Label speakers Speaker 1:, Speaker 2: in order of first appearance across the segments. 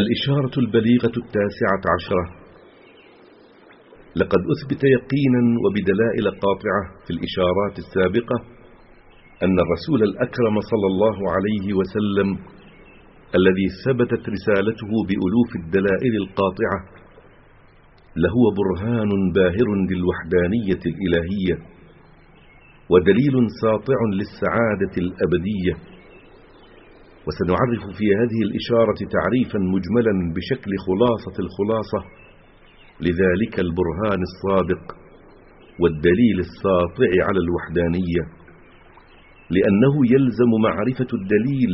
Speaker 1: الإشارة البليغة التاسعة عشرة. لقد أثبت يقينا وبدلائل قاطعة في الإشارات السابقة أن الرسول الأكرم صلى الله عليه وسلم الذي ثبتت رسالته بألوف الدلائل القاطعة لهو برهان باهر للوحدانية الإلهية ودليل ساطع للسعادة الأبدية وسنعرف في هذه الإشارة تعريفا مجملا بشكل خلاصة الخلاصة لذلك البرهان الصادق والدليل الساطع على الوحدانية لأنه يلزم معرفة الدليل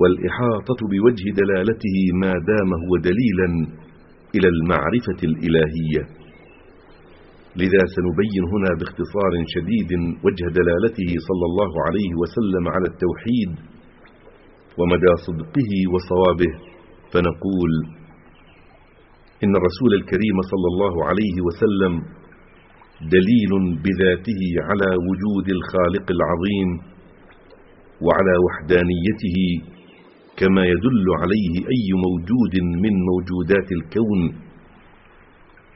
Speaker 1: والإحاطة بوجه دلالته ما دام هو دليلا إلى المعرفة الإلهية. لذا سنبين هنا باختصار شديد وجه دلالته صلى الله عليه وسلم على التوحيد ومدى صدقه وصوابه فنقول إن الرسول الكريم صلى الله عليه وسلم دليل بذاته على وجود الخالق العظيم وعلى وحدانيته كما يدل عليه أي موجود من موجودات الكون.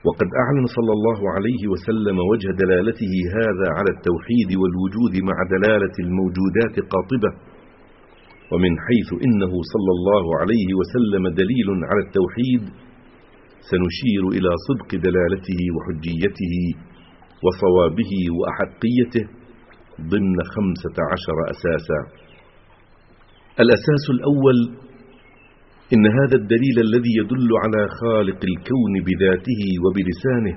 Speaker 1: وقد أعلن صلى الله عليه وسلم وجه دلالته هذا على التوحيد والوجود مع دلالة الموجودات قاطبة. ومن حيث إنه صلى الله عليه وسلم دليل على التوحيد سنشير إلى صدق دلالته وحجيته وصوابه وأحقيته ضمن خمسة عشر أساسا. الأساس الأول إن هذا الدليل الذي يدل على خالق الكون بذاته وبلسانه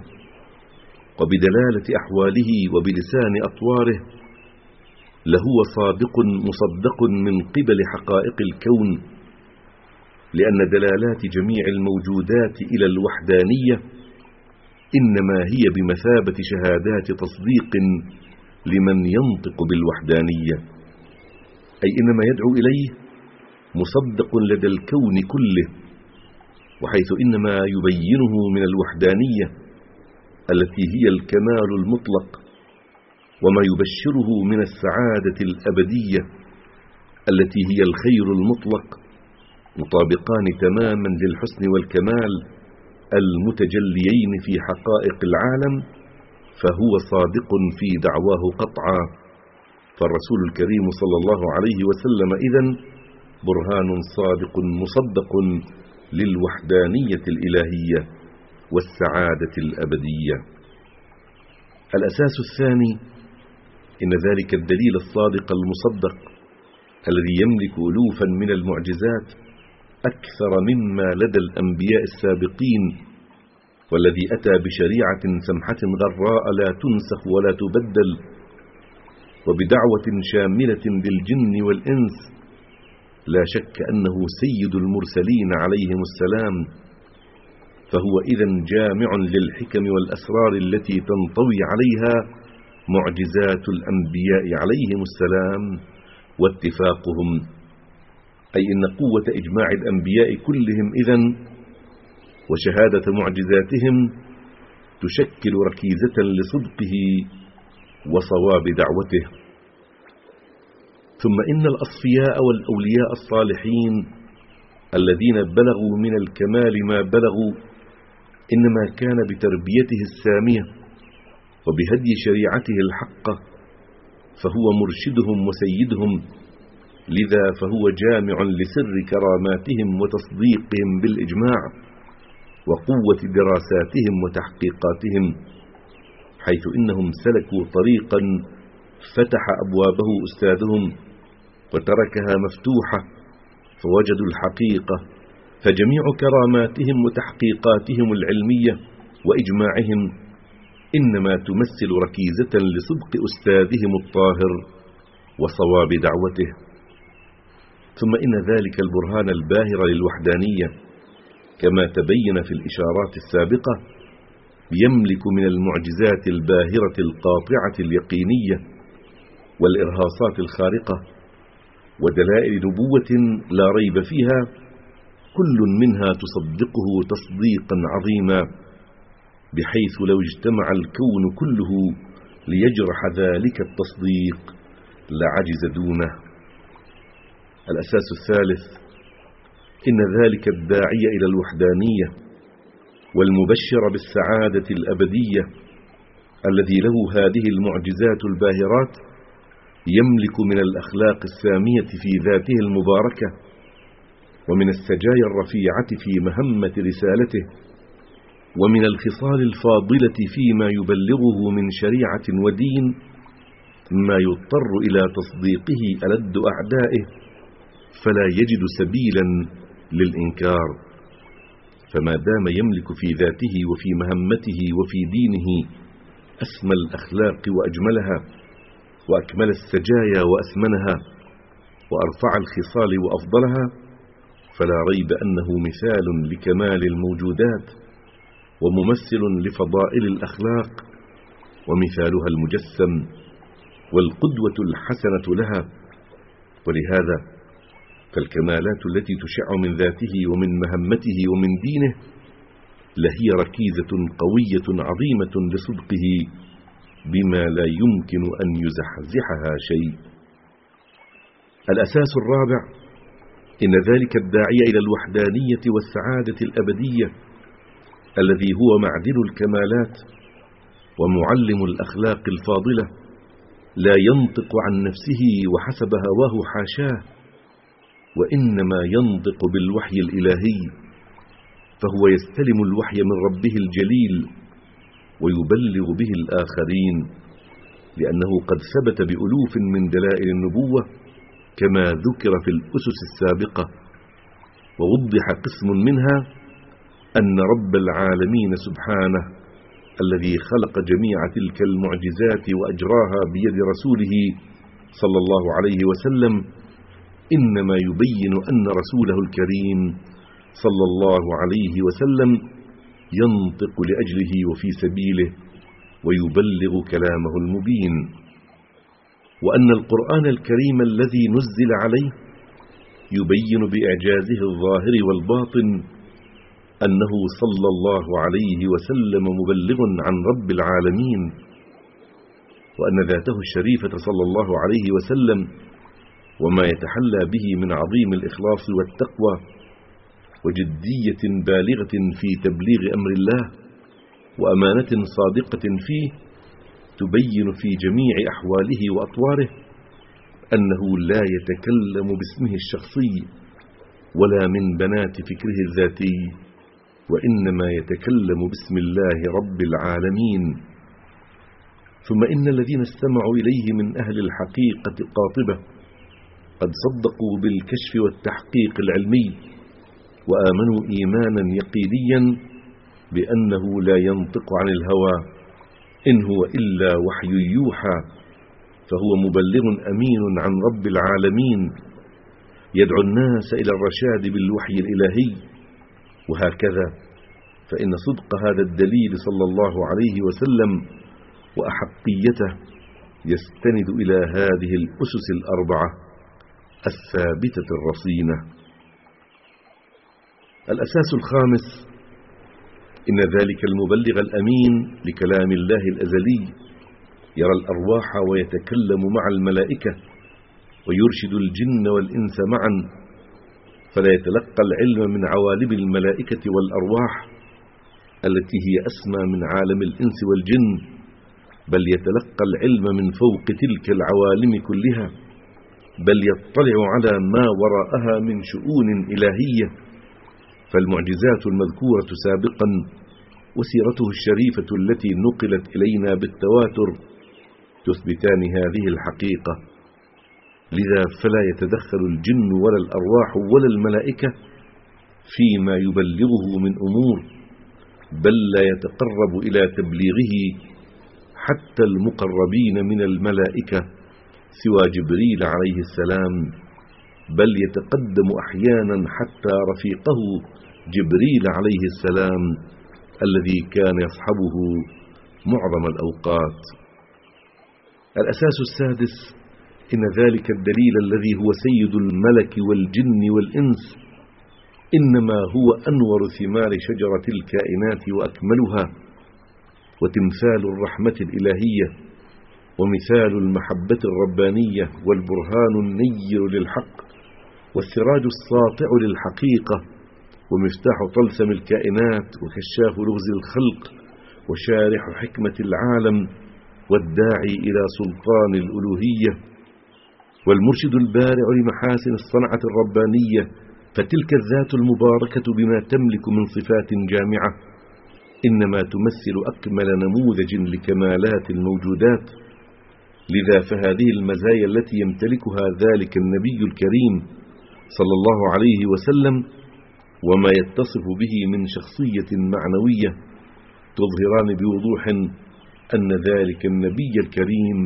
Speaker 1: وبدلالة أحواله وبلسان أطواره لهو صادق مصدق من قبل حقائق الكون لأن دلالات جميع الموجودات إلى الوحدانية إنما هي بمثابة شهادات تصديق لمن ينطق بالوحدانية أي إنما يدعو إليه مصدق لدى الكون كله وحيث إنما يبينه من الوحدانية التي هي الكمال المطلق. وما يبشره من السعادة الأبدية التي هي الخير المطلق مطابقان تماما للحسن والكمال المتجليين في حقائق العالم فهو صادق في دعواه قطعا. فالرسول الكريم صلى الله عليه وسلم إذن برهان صادق مصدق للوحدانية الإلهية والسعادة الأبدية. الأساس الثاني إن ذلك الدليل الصادق المصدق الذي يملك ألوفا من المعجزات أكثر مما لدى الأنبياء السابقين والذي أتى بشريعة سمحة غراء لا تنسخ ولا تبدل وبدعوة شاملة للجن والإنس لا شك أنه سيد المرسلين عليهم السلام فهو إذا جامع للحكم والأسرار التي تنطوي عليها معجزات الأنبياء عليهم السلام واتفاقهم. أي إن قوة إجماع الأنبياء كلهم إذن وشهادة معجزاتهم تشكل ركيزة لصدقه وصواب دعوته. ثم إن الأصفياء والأولياء الصالحين الذين بلغوا من الكمال ما بلغوا إنما كان بتربيته السامية وبهدي شريعته الحقة فهو مرشدهم وسيدهم لذا فهو جامع لسر كراماتهم وتصديقهم بالإجماع وقوة دراساتهم وتحقيقاتهم حيث إنهم سلكوا طريقا فتح أبوابه أستاذهم وتركها مفتوحة فوجدوا الحقيقة فجميع كراماتهم وتحقيقاتهم العلمية وإجماعهم إنما تمثل ركيزة لصدق أستاذهم الطاهر وصواب دعوته. ثم إن ذلك البرهان الباهر للوحدانية كما تبين في الإشارات السابقة يملك من المعجزات الباهرة القاطعة اليقينية والإرهاصات الخارقة ودلائل نبوة لا ريب فيها كل منها تصدقه تصديقا عظيما. بحيث لو اجتمع الكون كله ليجرح ذلك التصديق لعجز دونه. الأساس الثالث إن ذلك الداعي إلى الوحدانية والمبشر بالسعادة الأبدية الذي له هذه المعجزات الباهرات يملك من الأخلاق السامية في ذاته المباركة ومن السجايا الرفيعة في مهمة رسالته. ومن الخصال الفاضلة فيما يبلغه من شريعة ودين ما يضطر إلى تصديقه ألد أعدائه فلا يجد سبيلا للإنكار. فما دام يملك في ذاته وفي مهمته وفي دينه أسمى الأخلاق وأجملها وأكمل السجايا وأثمنها وأرفع الخصال وأفضلها فلا ريب أنه مثال لكمال الموجودات. وممثل لفضائل الأخلاق ومثالها المجسم والقدوة الحسنة لها. ولهذا فالكمالات التي تشع من ذاته ومن مهمته ومن دينه لهي ركيزة قوية عظيمة لصدقه بما لا يمكن أن يزحزحها شيء. الأساس الرابع إن ذلك الداعي إلى الوحدانية والسعادة الأبدية. الذي هو معدن الكمالات ومعلم الأخلاق الفاضلة لا ينطق عن نفسه وحسب هواه حاشاه وإنما ينطق بالوحي الإلهي فهو يستلم الوحي من ربه الجليل ويبلغ به الآخرين لأنه قد ثبت بألوف من دلائل النبوة كما ذكر في الأسس السابقة ووضح قسم منها أن رب العالمين سبحانه الذي خلق جميع تلك المعجزات وأجراها بيد رسوله صلى الله عليه وسلم إنما يبين أن رسوله الكريم صلى الله عليه وسلم ينطق لأجله وفي سبيله ويبلغ كلامه المبين. وأن القرآن الكريم الذي نزل عليه يبين بإعجازه الظاهر والباطن أنه صلى الله عليه وسلم مبلغ عن رب العالمين وأن ذاته الشريفة صلى الله عليه وسلم وما يتحلى به من عظيم الإخلاص والتقوى وجدية بالغة في تبليغ أمر الله وأمانة صادقة فيه تبين في جميع أحواله وأطواره أنه لا يتكلم باسمه الشخصي ولا من بنات فكره الذاتي. وإنما يتكلم باسم الله رب العالمين. ثم إن الذين استمعوا إليه من أهل الحقيقة قاطبة قد صدقوا بالكشف والتحقيق العلمي وآمنوا إيمانا يقينيا بأنه لا ينطق عن الهوى. إن هو إلا وحي يوحى فهو مبلغ أمين عن رب العالمين. يدعو الناس إلى الرشاد بالوحي الإلهي وهكذا فإن صدق هذا الدليل صلى الله عليه وسلم وأحقيته يستند إلى هذه الأسس الأربعة الثابتة الرصينة. الأساس الخامس إن ذلك المبلغ الأمين لكلام الله الأزلي يرى الأرواح ويتكلم مع الملائكة ويرشد الجن والإنس معا فلا يتلقى العلم من عوالم الملائكة والأرواح التي هي أسمى من عالم الإنس والجن بل يتلقى العلم من فوق تلك العوالم كلها بل يطلع على ما وراءها من شؤون إلهية. فالمعجزات المذكورة سابقا وسيرته الشريفة التي نقلت إلينا بالتواتر تثبتان هذه الحقيقة. لذا فلا يتدخل الجن ولا الأرواح ولا الملائكة فيما يبلغه من أمور بل لا يتقرب إلى تبليغه حتى المقربين من الملائكة سوى جبريل عليه السلام بل يتقدم أحيانا حتى رفيقه جبريل عليه السلام الذي كان يصحبه معظم الأوقات. الأساس السادس إن ذلك الدليل الذي هو سيد الملك والجن والإنس إنما هو أنور ثمار شجرة الكائنات وأكملها وتمثال الرحمة الإلهية ومثال المحبة الربانية والبرهان النير للحق والسراج الساطع للحقيقة ومفتاح طلسم الكائنات وكشاف لغز الخلق وشارح حكمة العالم والداعي إلى سلطان الألوهية. والمرشد البارع لمحاسن الصنعة الربانية فتلك الذات المباركة بما تملك من صفات جامعة. إنما تمثل أكمل نموذج لكمالات الموجودات. لذا فهذه المزايا التي يمتلكها ذلك النبي الكريم صلى الله عليه وسلم وما يتصف به من شخصية معنوية تظهران بوضوح أن ذلك النبي الكريم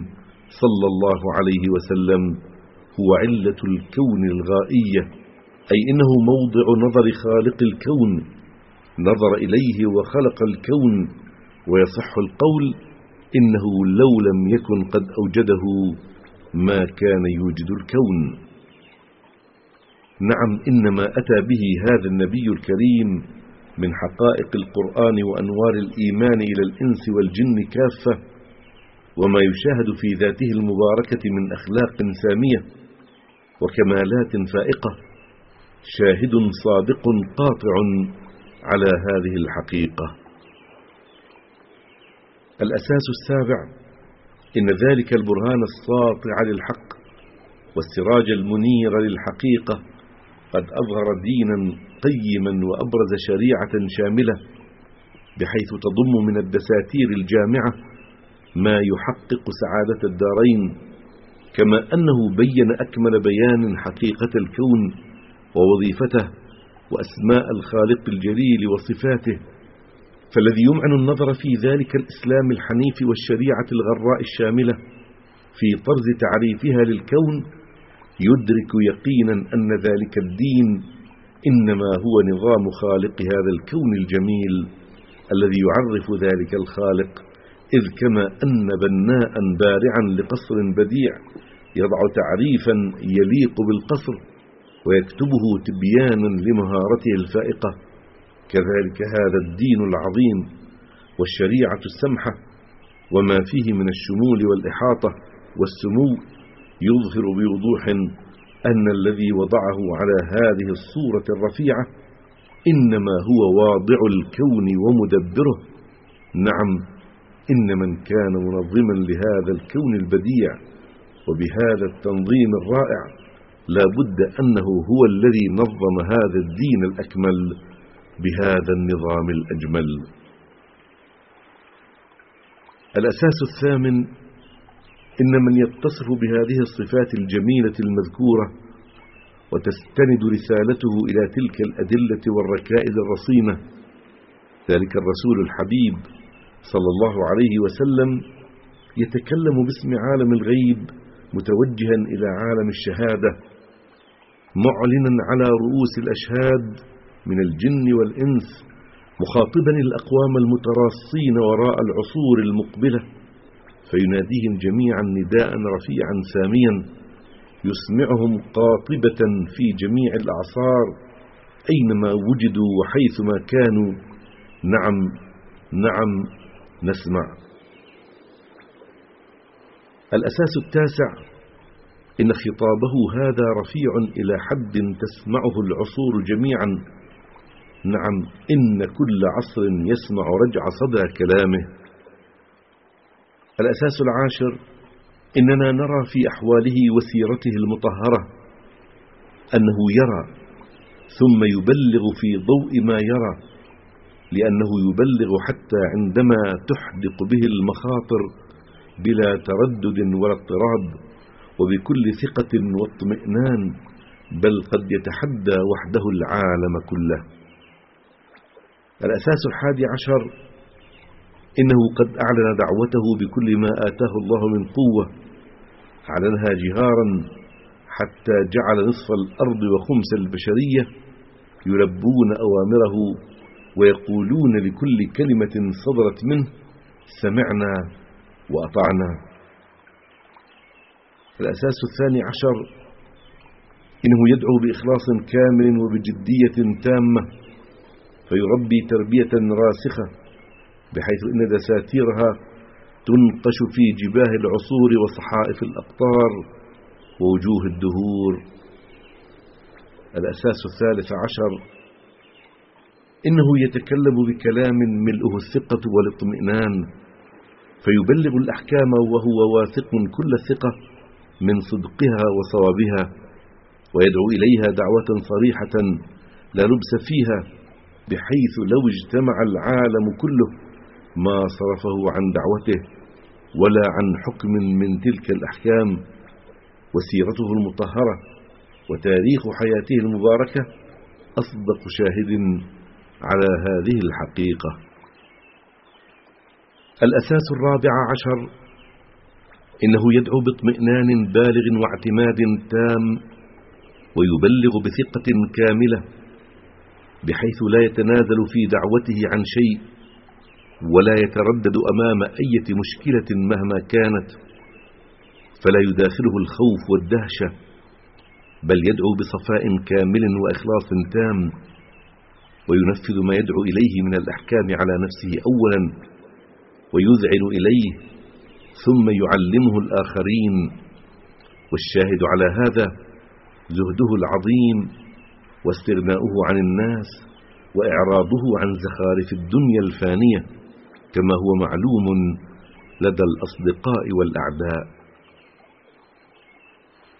Speaker 1: صلى الله عليه وسلم هو علة الكون الغائية أي إنه موضع نظر خالق الكون نظر إليه وخلق الكون ويصح القول إنه لو لم يكن قد أوجده ما كان يوجد الكون. نعم إنما أتى به هذا النبي الكريم من حقائق القرآن وأنوار الإيمان إلى الإنس والجن كافة وما يشاهد في ذاته المباركة من أخلاق سامية وكمالات فائقة شاهد صادق قاطع على هذه الحقيقة. الأساس السابع إن ذلك البرهان الساطع للحق والسراج المنير للحقيقة قد أظهر دينا قيما وأبرز شريعة شاملة بحيث تضم من الدساتير الجامعة ما يحقق سعادة الدارين كما أنه بين أكمل بيان حقيقة الكون ووظيفته وأسماء الخالق الجليل وصفاته فالذي يمعن النظر في ذلك الإسلام الحنيف والشريعة الغراء الشاملة في طرز تعريفها للكون يدرك يقينا أن ذلك الدين إنما هو نظام خالق هذا الكون الجميل الذي يعرف ذلك الخالق. إذ كما أن بناء بارعا لقصر بديع يضع تعريفا يليق بالقصر ويكتبه تبيانا لمهارته الفائقة. كذلك هذا الدين العظيم والشريعة السمحة وما فيه من الشمول والإحاطة والسمو يظهر بوضوح أن الذي وضعه على هذه الصورة الرفيعة إنما هو واضع الكون ومدبره. نعم إن من كان منظما لهذا الكون البديع وبهذا التنظيم الرائع لا بد أنه هو الذي نظم هذا الدين الأكمل بهذا النظام الأجمل. الأساس الثامن إن من يتصف بهذه الصفات الجميلة المذكورة وتستند رسالته إلى تلك الأدلة والركائز الرصينة ذلك الرسول الحبيب صلى الله عليه وسلم يتكلم باسم عالم الغيب متوجها إلى عالم الشهادة معلنا على رؤوس الأشهاد من الجن والإنس مخاطبا الأقوام المتراصين وراء العصور المقبلة فيناديهم جميعا نداء رفيعا ساميا يسمعهم قاطبة في جميع الأعصار أينما وجدوا وحيثما كانوا. نعم نعم. نسمع. الأساس التاسع إن خطابه هذا رفيع إلى حد تسمعه العصور جميعا. نعم إن كل عصر يسمع رجع صدى كلامه. الأساس العاشر إننا نرى في أحواله وسيرته المطهرة أنه يرى ثم يبلغ في ضوء ما يرى. لأنه يبلغ حتى عندما تحدق به المخاطر بلا تردد ولا اضطراب وبكل ثقة واطمئنان بل قد يتحدى وحده العالم كله. الأساس الحادي عشر إنه قد أعلن دعوته بكل ما آتاه الله من قوة أعلنها جهارا حتى جعل نصف الأرض وخمس البشرية يلبون أوامره ويقولون لكل كلمة صدرت منه سمعنا وأطعنا. الأساس الثاني عشر إنه يدعو بإخلاص كامل وبجدية تامة فيربي تربية راسخة بحيث إن دساتيرها تنقش في جباه العصور وصحائف الأقطار ووجوه الدهور. الأساس الثالث عشر إنه يتكلم بكلام ملؤه الثقة والاطمئنان فيبلغ الأحكام وهو واثق كل الثقة من صدقها وصوابها ويدعو إليها دعوة صريحة لا لبس فيها بحيث لو اجتمع العالم كله ما صرفه عن دعوته ولا عن حكم من تلك الأحكام وسيرته المطهرة وتاريخ حياته المباركة أصدق شاهد على هذه الحقيقة. الأساس الرابع عشر إنه يدعو باطمئنان بالغ واعتماد تام ويبلغ بثقة كاملة بحيث لا يتنازل في دعوته عن شيء ولا يتردد أمام أي مشكلة مهما كانت فلا يداخله الخوف والدهشة بل يدعو بصفاء كامل وإخلاص تام. وينفذ ما يدعو إليه من الأحكام على نفسه أولا ويذعن إليه ثم يعلمه الآخرين. والشاهد على هذا زهده العظيم واستغناؤه عن الناس وإعراضه عن زخارف الدنيا الفانية كما هو معلوم لدى الأصدقاء والأعداء.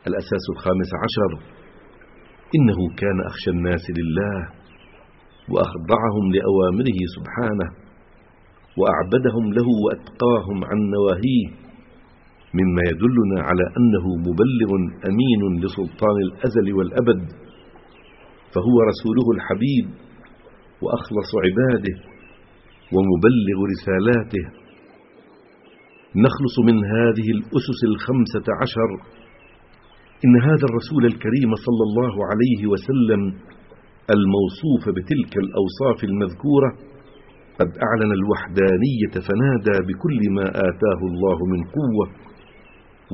Speaker 1: الأساس الخامس عشر إنه كان أخشى الناس لله. وأخضعهم لأوامره سبحانه وأعبدهم له وأتقاهم عن نواهيه مما يدلنا على أنه مبلغ أمين لسلطان الأزل والأبد فهو رسوله الحبيب وأخلص عباده ومبلغ رسالاته. نخلص من هذه الأسس الخمسة عشر إن هذا الرسول الكريم صلى الله عليه وسلم الموصوف بتلك الأوصاف المذكورة قد أعلن الوحدانية فنادى بكل ما آتاه الله من قوة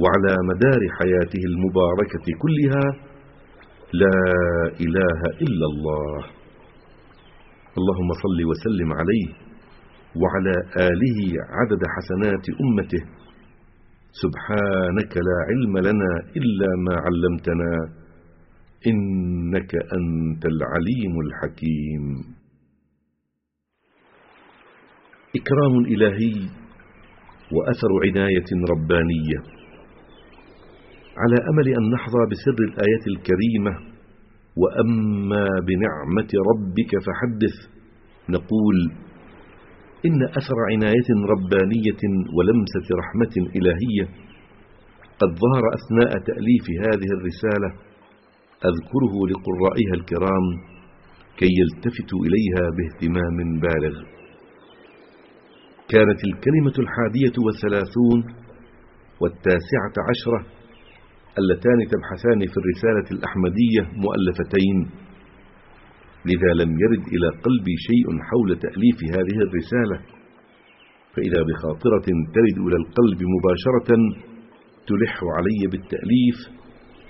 Speaker 1: وعلى مدار حياته المباركة كلها لا إله إلا الله. اللهم صل وسلم عليه وعلى آله عدد حسنات أمته. سبحانك لا علم لنا إلا ما علمتنا. إنك أنت العليم الحكيم. إكرام إلهي وأثر عناية ربانية. على أمل أن نحظى بسر الآية الكريمة وأما بنعمة ربك فحدث. نقول إن أثر عناية ربانية ولمسة رحمة إلهية قد ظهر أثناء تأليف هذه الرسالة أذكره لقرائها الكرام كي يلتفتوا إليها باهتمام بالغ. كانت الكلمة الحادية والثلاثون والتاسعة عشرة اللتان تبحثان في الرسالة الأحمدية مؤلفتين. لذا لم يرد إلى قلبي شيء حول تأليف هذه الرسالة فإذا بخاطرة ترد إلى القلب مباشرة تلح علي بالتأليف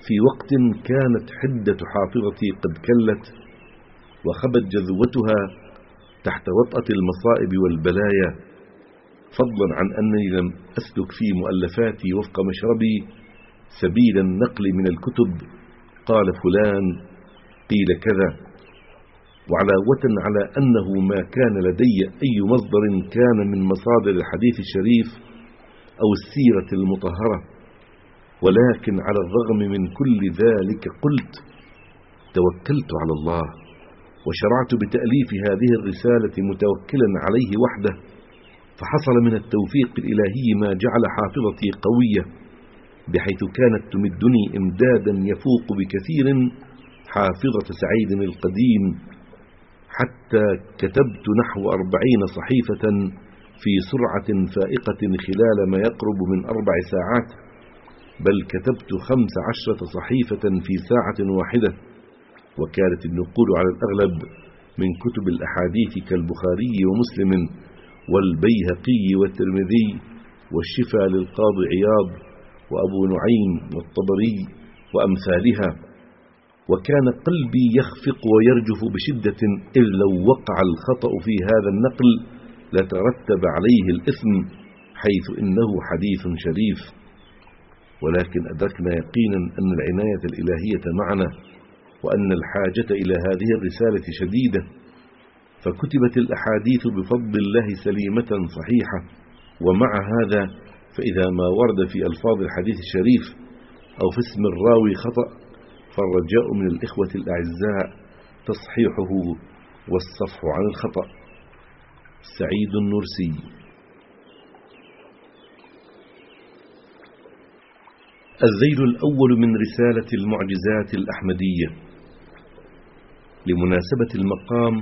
Speaker 1: في وقت كانت حدة حافظتي قد كلت وخبت جذوتها تحت وطأة المصائب والبلايا فضلا عن أنني لم أسلك في مؤلفاتي وفق مشربي سبيل النقل من الكتب. قال فلان قيل كذا. وعلاوة على أنه ما كان لدي أي مصدر كان من مصادر الحديث الشريف أو السيرة المطهرة. ولكن على الرغم من كل ذلك قلت توكلت على الله وشرعت بتأليف هذه الرسالة متوكلا عليه وحده فحصل من التوفيق الإلهي ما جعل حافظتي قوية بحيث كانت تمدني إمدادا يفوق بكثير حافظة سعيد القديم حتى كتبت نحو أربعين صحيفة في سرعة فائقة خلال ما يقرب من أربع ساعات. بل كتبت خمس عشرة صحيفة في ساعة واحدة وكانت النقول على الأغلب من كتب الأحاديث كالبخاري ومسلم والبيهقي والترمذي والشفا للقاضي عياض وأبو نعيم والطبري وأمثالها. وكان قلبي يخفق ويرجف بشدة إذ لو وقع الخطأ في هذا النقل لترتب عليه الإثم حيث إنه حديث شريف. ولكن أدركنا يقينا أن العناية الإلهية معنا وأن الحاجة إلى هذه الرسالة شديدة فكتبت الأحاديث بفضل الله سليمة صحيحة ومع هذا فإذا ما ورد في ألفاظ الحديث الشريف أو في اسم الراوي خطأ فالرجاء من الإخوة الأعزاء تصحيحه والصفح عن الخطأ. سعيد النرسي الذيل الأول من رسالة المعجزات الأحمدية. لمناسبة المقام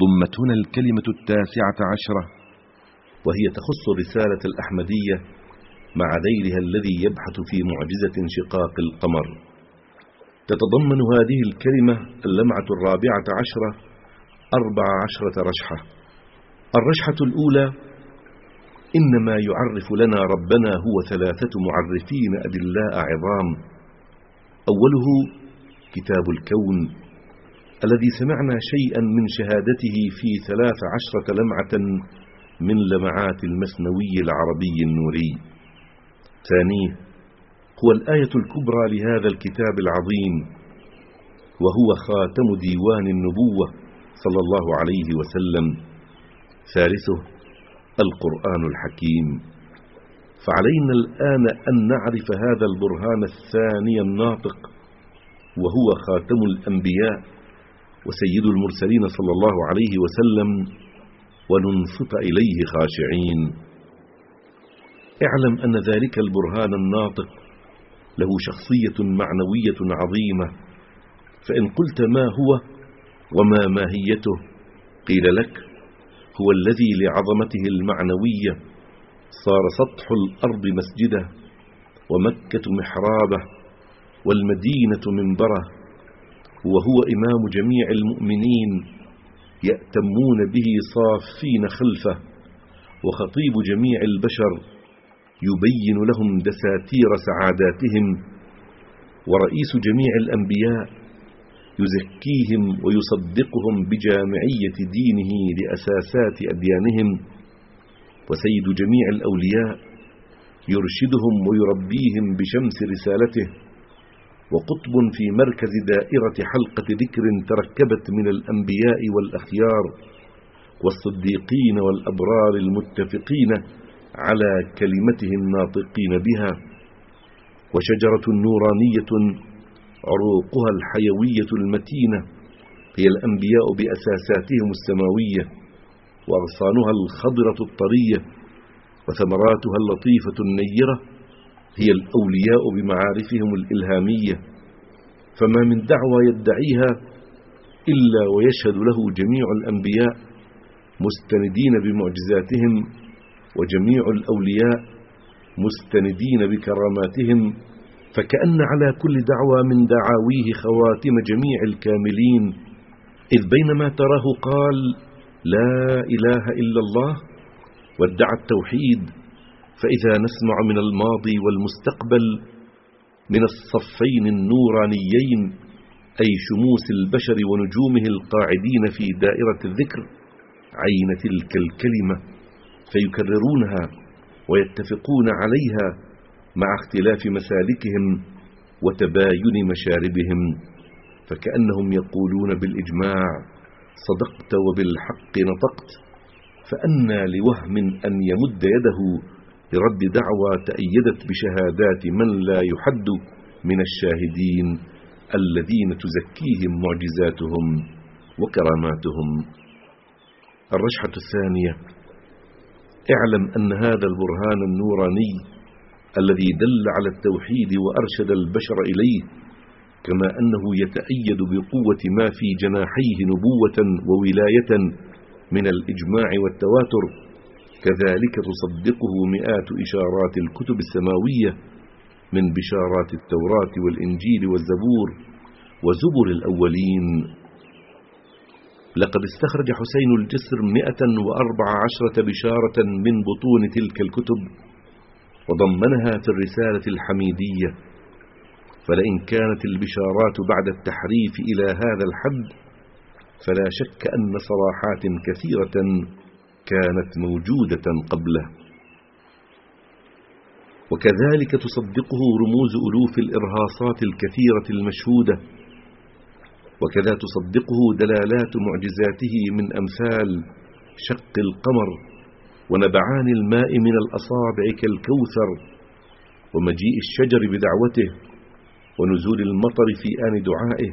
Speaker 1: ضمت هنا الكلمة التاسعة عشرة وهي تخص الرسالة الأحمدية مع ذيلها الذي يبحث في معجزة انشقاق القمر. تتضمن هذه الكلمة اللمعة الرابعة عشرة أربع عشرة رشحة. الرشحة الأولى إنما يعرف لنا ربنا هو ثلاثة معرفين أدلاء عظام أوله كتاب الكون الذي سمعنا شيئا من شهادته في ثلاث عشرة لمعة من لمعات المثنوي العربي النوري. ثانية هو الآية الكبرى لهذا الكتاب العظيم وهو خاتم ديوان النبوة صلى الله عليه وسلم. ثالثه القرآن الحكيم. فعلينا الآن أن نعرف هذا البرهان الثاني الناطق وهو خاتم الأنبياء وسيد المرسلين صلى الله عليه وسلم وننصت إليه خاشعين. اعلم أن ذلك البرهان الناطق له شخصية معنوية عظيمة فإن قلت ما هو وما ماهيته قيل لك هو الذي لعظمته المعنوية صار سطح الأرض مسجده ومكة محرابه والمدينة منبره وهو إمام جميع المؤمنين يأتمون به صافين خلفه وخطيب جميع البشر يبين لهم دساتير سعاداتهم ورئيس جميع الأنبياء يزكيهم ويصدقهم بجامعية دينه لأساسات أديانهم. وسيد جميع الأولياء يرشدهم ويربيهم بشمس رسالته. وقطب في مركز دائرة حلقة ذكر تركبت من الأنبياء والأخيار والصديقين والأبرار المتفقين على كلمته الناطقين بها. وشجرة نورانية عروقها الحيوية المتينة هي الأنبياء بأساساتهم السماوية وأغصانها الخضرة الطرية وثمراتها اللطيفة النيرة هي الأولياء بمعارفهم الإلهامية. فما من دعوى يدعيها إلا ويشهد له جميع الأنبياء مستندين بمعجزاتهم وجميع الأولياء مستندين بكراماتهم فكأن على كل دعوى من دعاويه خواتم جميع الكاملين إذ بينما تراه قال لا إله إلا الله وادعى التوحيد فإذا نسمع من الماضي والمستقبل من الصفين النورانيين أي شموس البشر ونجومه القاعدين في دائرة الذكر عين تلك الكلمة فيكررونها ويتفقون عليها مع اختلاف مسالكهم وتباين مشاربهم فكأنهم يقولون بالإجماع صدقت وبالحق نطقت. فأنى لوهم أن يمد يده لرد دعوى تأيدت بشهادات من لا يحد من الشاهدين الذين تزكيهم معجزاتهم وكراماتهم. الرشحة الثانية اعلم أن هذا البرهان النوراني الذي دل على التوحيد وأرشد البشر إليه كما أنه يتأيد بقوة ما في جناحيه نبوة وولاية من الإجماع والتواتر كذلك تصدقه مئات إشارات الكتب السماوية من بشارات التوراة والإنجيل والزبور وزبر الأولين. لقد استخرج حسين الجسر مئة وأربع عشرة بشارة من بطون تلك الكتب وضمنها في الرسالة الحميدية فلئن كانت البشارات بعد التحريف إلى هذا الحد فلا شك أن صراحات كثيرة كانت موجودة قبله. وكذلك تصدقه رموز ألوف الإرهاصات الكثيرة المشهودة وكذا تصدقه دلالات معجزاته من أمثال شق القمر ونبعان الماء من الأصابع كالكوثر ومجيء الشجر بدعوته ونزول المطر في آن دعائه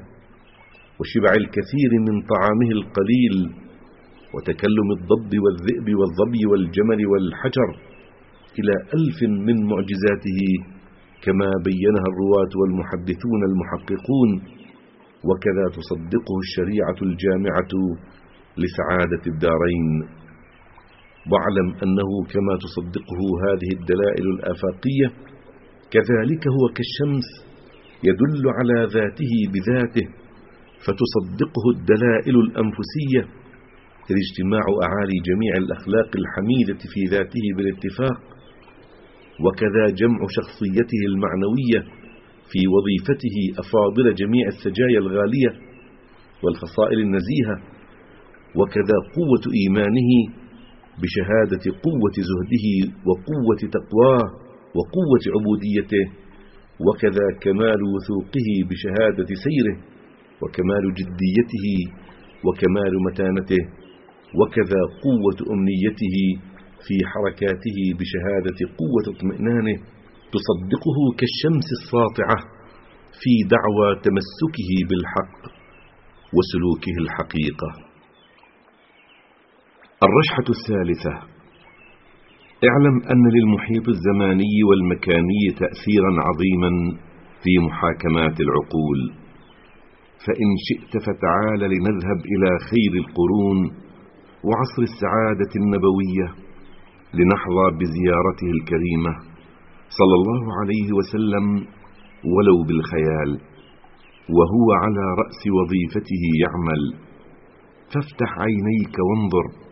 Speaker 1: وشبع الكثير من طعامه القليل وتكلم الضب والذئب والظبي والجمل والحجر إلى ألف من معجزاته كما بينها الرواة والمحدثون المحققون وكذا تصدقه الشريعة الجامعة لسعادة الدارين. واعلم أنه كما تصدقه هذه الدلائل الآفاقية كذلك هو كالشمس يدل على ذاته بذاته فتصدقه الدلائل الأنفسية إذ اجتماع أعالي جميع الأخلاق الحميدة في ذاته بالاتفاق وكذا جمع شخصيته المعنوية في وظيفته أفاضل جميع السجايا الغالية والخصائل النزيهة وكذا قوة إيمانه بشهادة قوة زهده وقوة تقواه وقوة عبوديته وكذا كمال وثوقه بشهادة سيره وكمال جديته وكمال متانته وكذا قوة أمنيته في حركاته بشهادة قوة اطمئنانه تصدقه كالشمس الساطعة في دعوى تمسكه بالحق وسلوكه الحقيقة. الرشحة الثالثة. اعلم أن للمحيط الزماني والمكاني تأثيرا عظيما في محاكمات العقول. فإن شئت فتعال لنذهب إلى خير القرون وعصر السعادة النبوية لنحظى بزيارته الكريمة. صلى الله عليه وسلم ولو بالخيال. وهو على رأس وظيفته يعمل. فافتح عينيك وانظر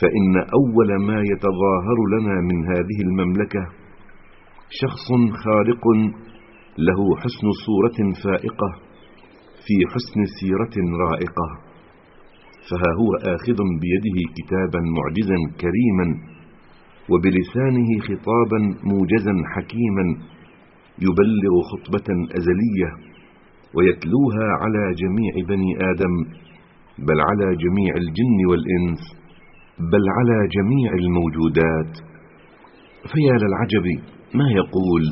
Speaker 1: فإن أول ما يتظاهر لنا من هذه المملكة شخص خارق له حسن صورة فائقة في حسن سيرة رائقة فها هو آخذ بيده كتابا معجزا كريما وبلسانه خطابا موجزا حكيما يبلغ خطبة أزلية ويتلوها على جميع بني آدم بل على جميع الجن والإنس. بل على جميع الموجودات. فيا للعجب ما يقول.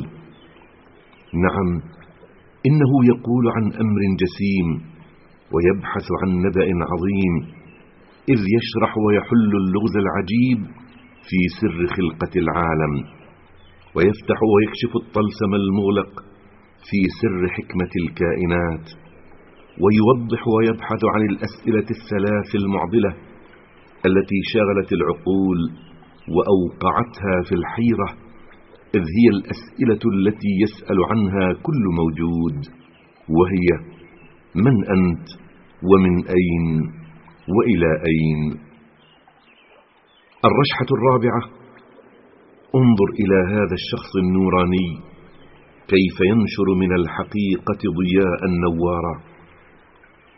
Speaker 1: نعم إنه يقول عن أمر جسيم ويبحث عن نبأ عظيم إذ يشرح ويحل اللغز العجيب في سر خلقة العالم ويفتح ويكشف الطلسم المغلق في سر حكمة الكائنات ويوضح ويبحث عن الأسئلة الثلاث المعضلة التي شغلت العقول وأوقعتها في الحيرة إذ هي الأسئلة التي يسأل عنها كل موجود وهي من أنت؟ ومن أين؟ وإلى أين؟ الرشحة الرابعة انظر إلى هذا الشخص النوراني كيف ينشر من الحقيقة ضياء نوارا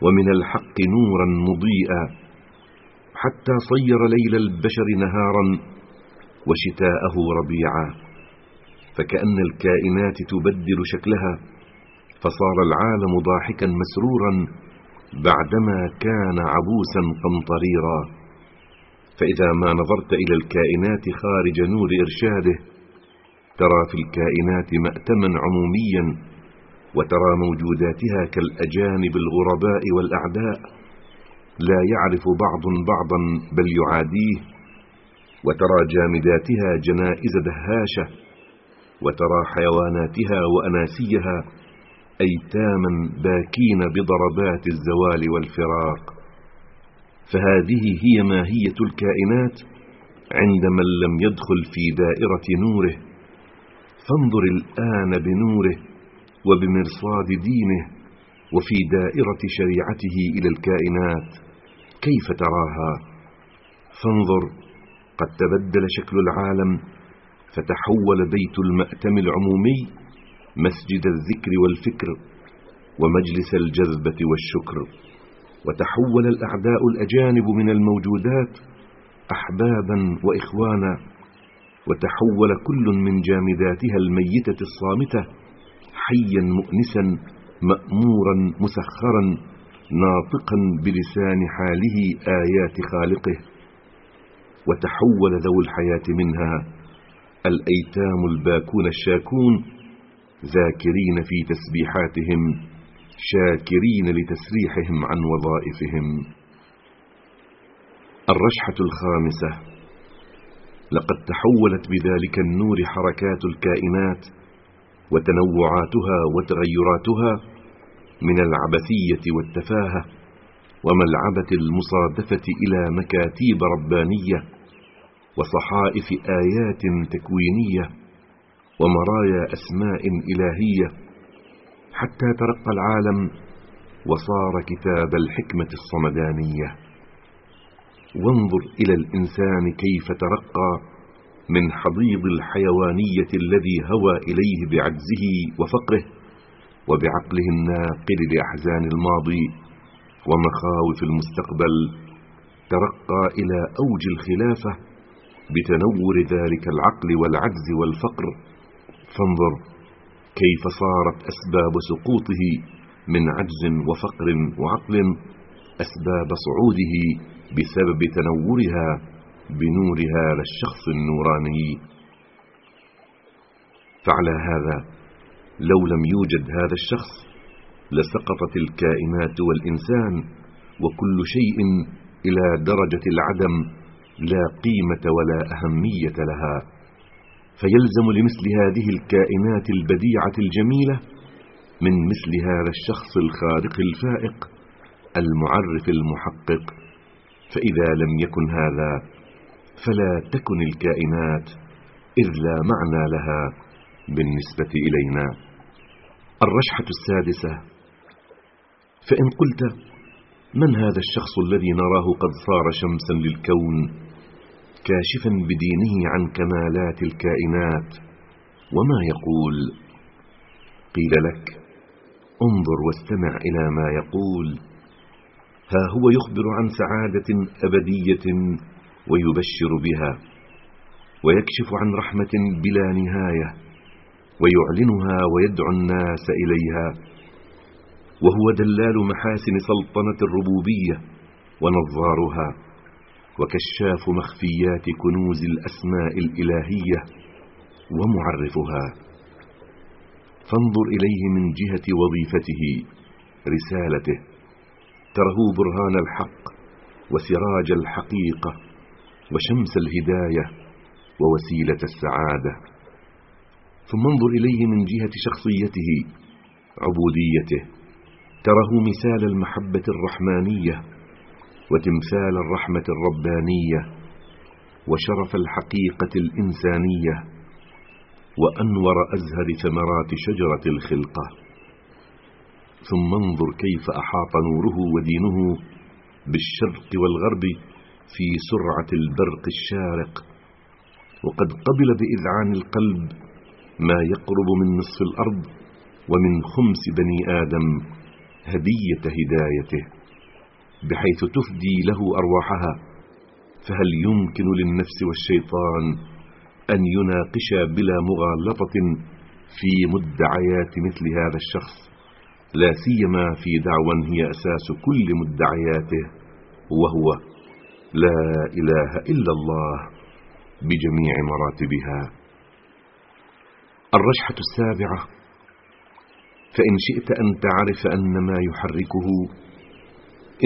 Speaker 1: ومن الحق نورا مضيئا. حتى صير ليل البشر نهارا وشتاءه ربيعا فكأن الكائنات تبدل شكلها فصار العالم ضاحكا مسرورا بعدما كان عبوسا قمطريرا. فإذا ما نظرت إلى الكائنات خارج نور إرشاده ترى في الكائنات مأتما عموميا وترى موجوداتها كالأجانب الغرباء والأعداء. لا يعرف بعض بعضا بل يعاديه وترى جامداتها جنائز دهاشة وترى حيواناتها وأناسيها أيتاما باكين بضربات الزوال والفراق. فهذه هي ماهية الكائنات عند من لم يدخل في دائرة نوره. فانظر الآن بنوره وبمرصاد دينه وفي دائرة شريعته إلى الكائنات. كيف تراها؟ فانظر قد تبدل شكل العالم فتحول بيت المأتم العمومي مسجد الذكر والفكر ومجلس الجذبة والشكر. وتحول الأعداء الأجانب من الموجودات أحبابا وإخوانا وتحول كل من جامداتها الميتة الصامتة حيا مؤنسا مأمورا مسخرا. ناطقا بلسان حاله آيات خالقه وتحول ذو الحياة منها الأيتام الباكون الشاكون ذاكرين في تسبيحاتهم شاكرين لتسريحهم عن وظائفهم. الرشحة الخامسة لقد تحولت بذلك النور حركات الكائنات وتنوعاتها وتغيراتها من العبثية والتفاهة وملعبة المصادفة إلى مكاتيب ربانية وصحائف آيات تكوينية ومرايا أسماء إلهية حتى ترقى العالم وصار كتاب الحكمة الصمدانية. وانظر إلى الإنسان كيف ترقى من حضيض الحيوانية الذي هوى إليه بعجزه وفقره وبعقله الناقل لأحزان الماضي ومخاوف المستقبل ترقى إلى أوج الخلافة بتنور ذلك العقل والعجز والفقر. فانظر كيف صارت أسباب سقوطه من عجز وفقر وعقل أسباب صعوده بسبب تنورها بنور هذا الشخص النوراني. فعلى هذا لو لم يوجد هذا الشخص لسقطت الكائنات والإنسان وكل شيء إلى درجة العدم لا قيمة ولا أهمية لها. فيلزم لمثل هذه الكائنات البديعة الجميلة من مثل هذا الشخص الخارق الفائق المعرف المحقق. فإذا لم يكن هذا فلا تكن الكائنات إذ لا معنى لها بالنسبة إلينا. الرشحة السادسة. فإن قلت من هذا الشخص الذي نراه قد صار شمسا للكون كاشفا بدينه عن كمالات الكائنات؟ وما يقول؟ قيل لك انظر واستمع إلى ما يقول. ها هو يخبر عن سعادة أبدية ويبشر بها ويكشف عن رحمة بلا نهاية. ويعلنها ويدعو الناس إليها وهو دلال محاسن سلطنة الربوبية ونظارها وكشاف مخفيات كنوز الأسماء الإلهية ومعرفها. فانظر إليه من جهة وظيفته رسالته تره برهان الحق وسراج الحقيقة وشمس الهداية ووسيلة السعادة. ثم انظر إليه من جهة شخصيته عبوديته. تره مثال المحبة الرحمانية وتمثال الرحمة الربانية وشرف الحقيقة الإنسانية وأنور أزهر ثمرات شجرة الخلقة. ثم انظر كيف أحاط نوره ودينه بالشرق والغرب في سرعة البرق الشارق وقد قبل بإذعان القلب ما يقرب من نصف الأرض ومن خمس بني آدم هدية هدايته بحيث تفدي له أرواحها. فهل يمكن للنفس والشيطان أن يناقشا بلا مغالطة في مدعيات مثل هذا الشخص؟ لا سيما في دعوى هي أساس كل مدعياته وهو لا إله إلا الله بجميع مراتبها. الرشحة السابعة. فإن شئت أن تعرف أن ما يحركه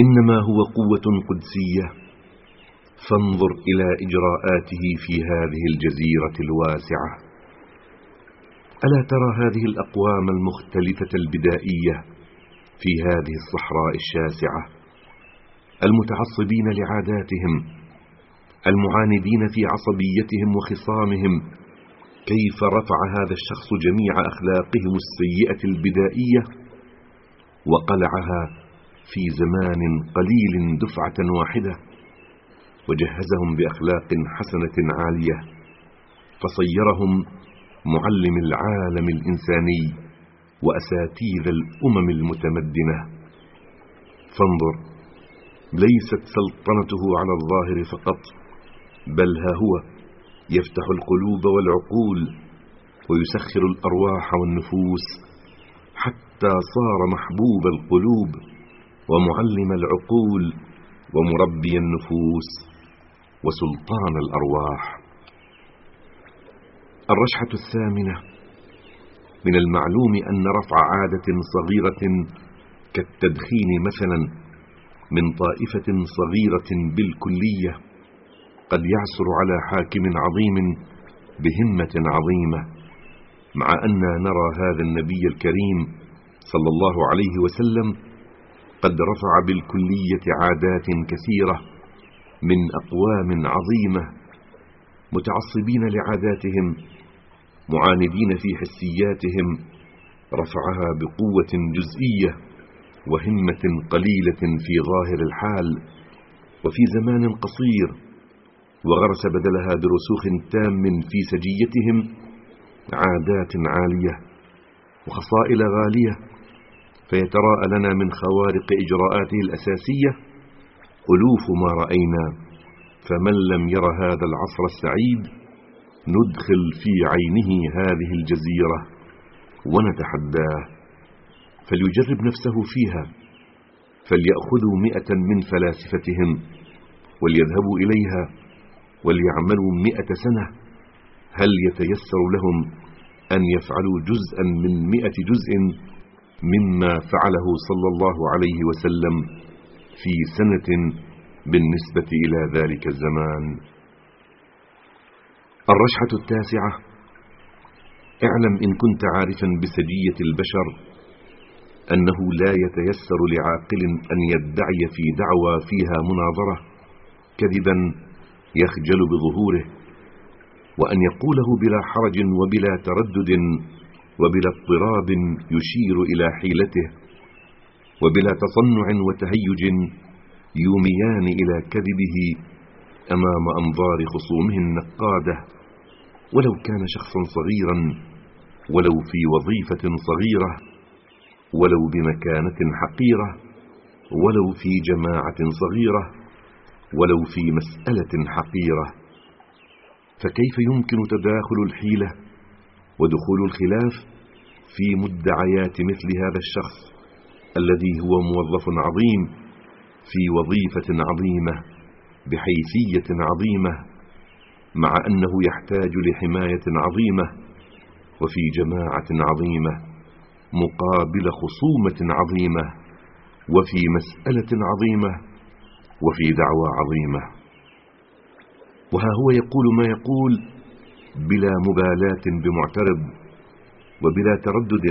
Speaker 1: إنما هو قوة قدسية فانظر إلى إجراءاته في هذه الجزيرة الواسعة. ألا ترى هذه الأقوام المختلفة البدائية في هذه الصحراء الشاسعة؟ المتعصبين لعاداتهم المعاندين في عصبيتهم وخصامهم كيف رفع هذا الشخص جميع أخلاقهم السيئة البدائية وقلعها في زمان قليل دفعة واحدة وجهزهم بأخلاق حسنة عالية فصيرهم معلم العالم الإنساني وأساتيذ الأمم المتمدنة. فانظر ليست سلطنته على الظاهر فقط بل ها هو يفتح القلوب والعقول ويسخر الأرواح والنفوس حتى صار محبوب القلوب ومعلم العقول ومربي النفوس وسلطان الأرواح. الرشحة الثامنة من المعلوم أن رفع عادة صغيرة كالتدخين مثلا من طائفة صغيرة بالكلية قد يعسر على حاكم عظيم بهمة عظيمة مع أن نرى هذا النبي الكريم صلى الله عليه وسلم قد رفع بالكلية عادات كثيرة من أقوام عظيمة متعصبين لعاداتهم معاندين في حسياتهم رفعها بقوة جزئية وهمة قليلة في ظاهر الحال وفي زمان قصير. وغرس بدلها برسوخ تام في سجيتهم عادات عالية وخصائل غالية فيتراءى لنا من خوارق إجراءاته الأساسية ألوف ما رأينا فمن لم ير هذا العصر السعيد ندخل في عينه هذه الجزيرة ونتحداه فليجرب نفسه فيها فليأخذوا مئة من فلاسفتهم وليذهبوا إليها وليعملوا مئة سنة هل يتيسر لهم أن يفعلوا جزءا من مئة جزء مما فعله صلى الله عليه وسلم في سنة بالنسبة إلى ذلك الزمان؟ الرشحة التاسعة اعلم إن كنت عارفا بسجية البشر أنه لا يتيسر لعاقل أن يدعي في دعوى فيها مناظرة كذبا يخجل بظهوره وأن يقوله بلا حرج وبلا تردد وبلا اضطراب يشير إلى حيلته وبلا تصنع وتهيج يوميان إلى كذبه أمام أنظار خصومه النقادة. ولو كان شخصا صغيرا ولو في وظيفة صغيرة ولو بمكانة حقيرة ولو في جماعة صغيرة ولو في مسألة حقيرة فكيف يمكن تداخل الحيلة ودخول الخلاف في مدعيات مثل هذا الشخص الذي هو موظف عظيم في وظيفة عظيمة بحيثية عظيمة مع أنه يحتاج لحماية عظيمة وفي جماعة عظيمة مقابل خصومة عظيمة وفي مسألة عظيمة. وفي دعوة عظيمة. وها هو يقول ما يقول بلا مبالاة بمعترض وبلا تردد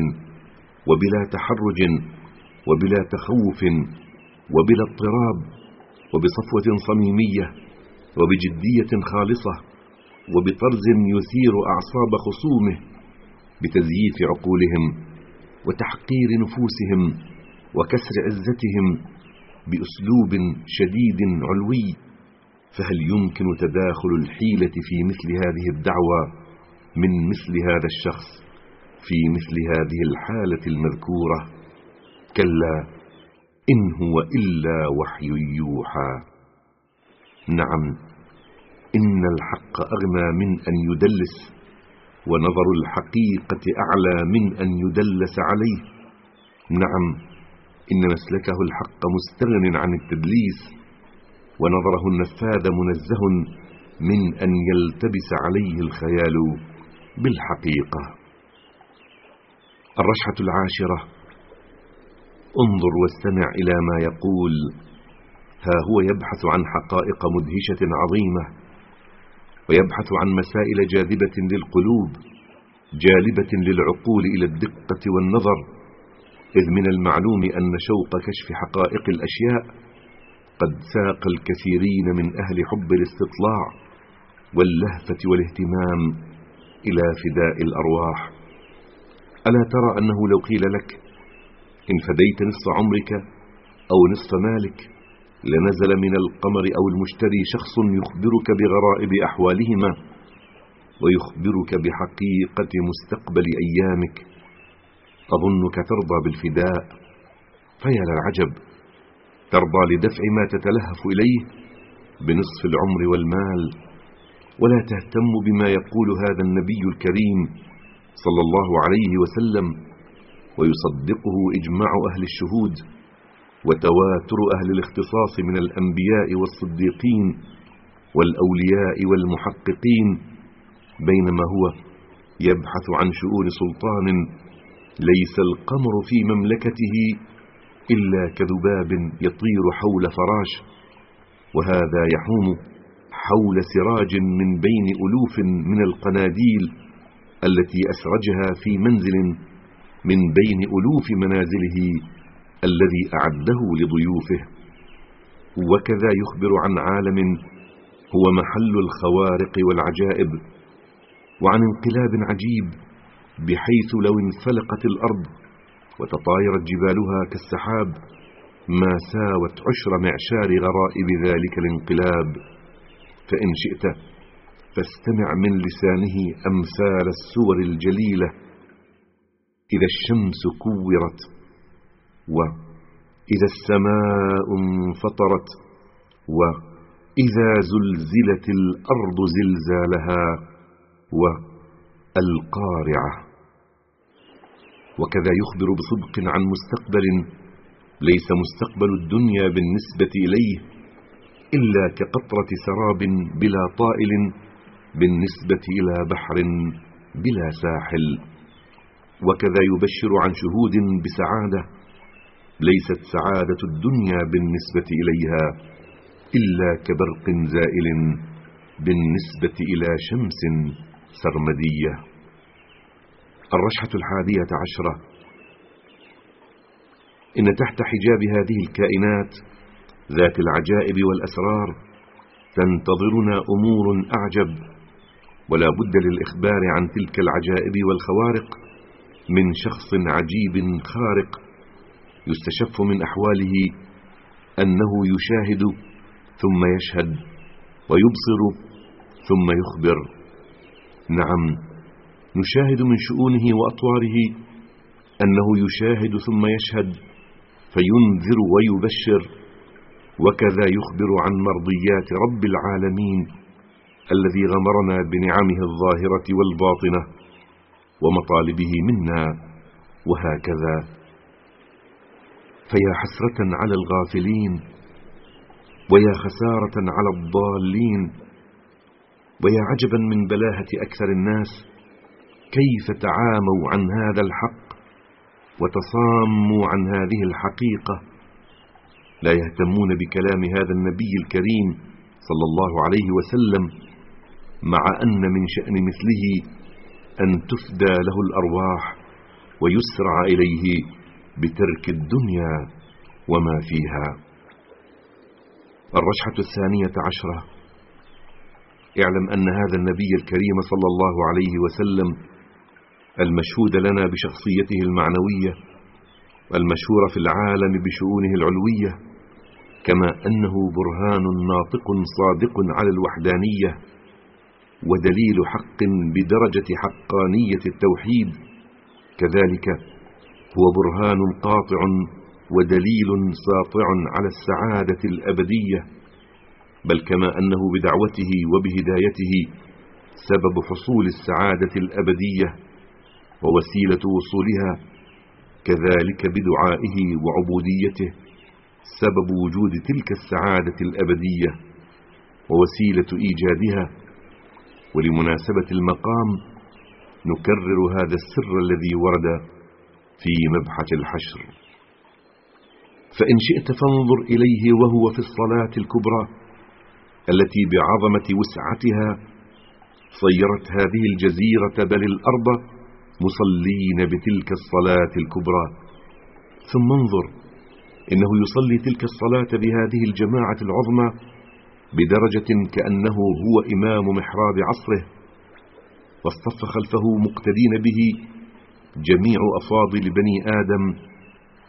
Speaker 1: وبلا تحرج وبلا تخوف وبلا اضطراب وبصفوة صميمية وبجدية خالصة وبطرز يثير أعصاب خصومه بتزييف عقولهم وتحقير نفوسهم وكسر عزتهم بأسلوب شديد علوي فهل يمكن تداخل الحيلة في مثل هذه الدعوة من مثل هذا الشخص في مثل هذه الحالة المذكورة؟ كلا إن هو إلا وحي يوحى. نعم إن الحق أغنى من أن يدلس ونظر الحقيقة أعلى من أن يدلس عليه. نعم إن مسلكه الحق مستغن عن التدليس ونظره النفاذ منزه من أن يلتبس عليه الخيال بالحقيقة. الرشحة العاشرة انظر واستمع إلى ما يقول. ها هو يبحث عن حقائق مدهشة عظيمة ويبحث عن مسائل جاذبة للقلوب جالبة للعقول إلى الدقة والنظر. إذ من المعلوم أن شوق كشف حقائق الأشياء قد ساق الكثيرين من أهل حب الاستطلاع واللهفة والاهتمام إلى فداء الأرواح. ألا ترى أنه لو قيل لك إن فديت نصف عمرك أو نصف مالك لنزل من القمر أو المشتري شخص يخبرك بغرائب أحوالهما ويخبرك بحقيقة مستقبل أيامك أظنك ترضى بالفداء. فيا للعجب ترضى لدفع ما تتلهف إليه بنصف العمر والمال. ولا تهتم بما يقول هذا النبي الكريم صلى الله عليه وسلم ويصدقه إجماع أهل الشهود وتواتر أهل الاختصاص من الأنبياء والصديقين والأولياء والمحققين بينما هو يبحث عن شؤون سلطان ليس القمر في مملكته إلا كذباب يطير حول فراش وهذا يحوم حول سراج من بين ألوف من القناديل التي أسرجها في منزل من بين ألوف منازله الذي أعده لضيوفه. وكذا يخبر عن عالم هو محل الخوارق والعجائب وعن انقلاب عجيب بحيث لو انفلقت الأرض وتطايرت جبالها كالسحاب ما ساوت عشر معشار غرائب ذلك الانقلاب. فإن شئت فاستمع من لسانه أمثال السور الجليلة. إذا الشمس كورت وإذا السماء انفطرت وإذا زلزلت الأرض زلزالها والقارعة وكذا يخبر بصدق عن مستقبل ليس مستقبل الدنيا بالنسبة إليه إلا كقطرة سراب بلا طائل بالنسبة إلى بحر بلا ساحل. وكذا يبشر عن شهود بسعادة ليست سعادة الدنيا بالنسبة إليها إلا كبرق زائل بالنسبة إلى شمس سرمدية. الرشحة الحادية عشرة. إن تحت حجاب هذه الكائنات ذات العجائب والأسرار تنتظرنا أمور أعجب ولا بد للإخبار عن تلك العجائب والخوارق من شخص عجيب خارق يستشف من أحواله أنه يشاهد ثم يشهد ويبصر ثم يخبر. نعم نشاهد من شؤونه وأطواره أنه يشاهد ثم يشهد فينذر ويبشر وكذا يخبر عن مرضيات رب العالمين الذي غمرنا بنعمه الظاهرة والباطنة ومطالبه منا وهكذا. فيا حسرة على الغافلين ويا خسارة على الضالين ويا عجبا من بلاهة أكثر الناس كيف تعاموا عن هذا الحق وتصاموا عن هذه الحقيقة؟ لا يهتمون بكلام هذا النبي الكريم صلى الله عليه وسلم مع أن من شأن مثله أن تفدى له الأرواح ويسرع إليه بترك الدنيا وما فيها. الرشحة الثانية عشرة. اعلم أن هذا النبي الكريم صلى الله عليه وسلم المشهود لنا بشخصيته المعنوية المشهور في العالم بشؤونه العلوية كما أنه برهان ناطق صادق على الوحدانية ودليل حق بدرجة حقانية التوحيد كذلك هو برهان قاطع ودليل ساطع على السعادة الأبدية بل كما أنه بدعوته وبهدايته سبب حصول السعادة الأبدية. ووسيلة وصولها كذلك بدعائه وعبوديته سبب وجود تلك السعادة الأبدية ووسيلة إيجادها. ولمناسبة المقام نكرر هذا السر الذي ورد في مبحث الحشر. فإن شئت فانظر إليه وهو في الصلاة الكبرى التي بعظمة وسعتها صيرت هذه الجزيرة بل الأرض مصلين بتلك الصلاة الكبرى. ثم انظر إنه يصلي تلك الصلاة بهذه الجماعة العظمى بدرجة كأنه هو إمام محراب عصره واصطف خلفه مقتدين به جميع أفاضل بني آدم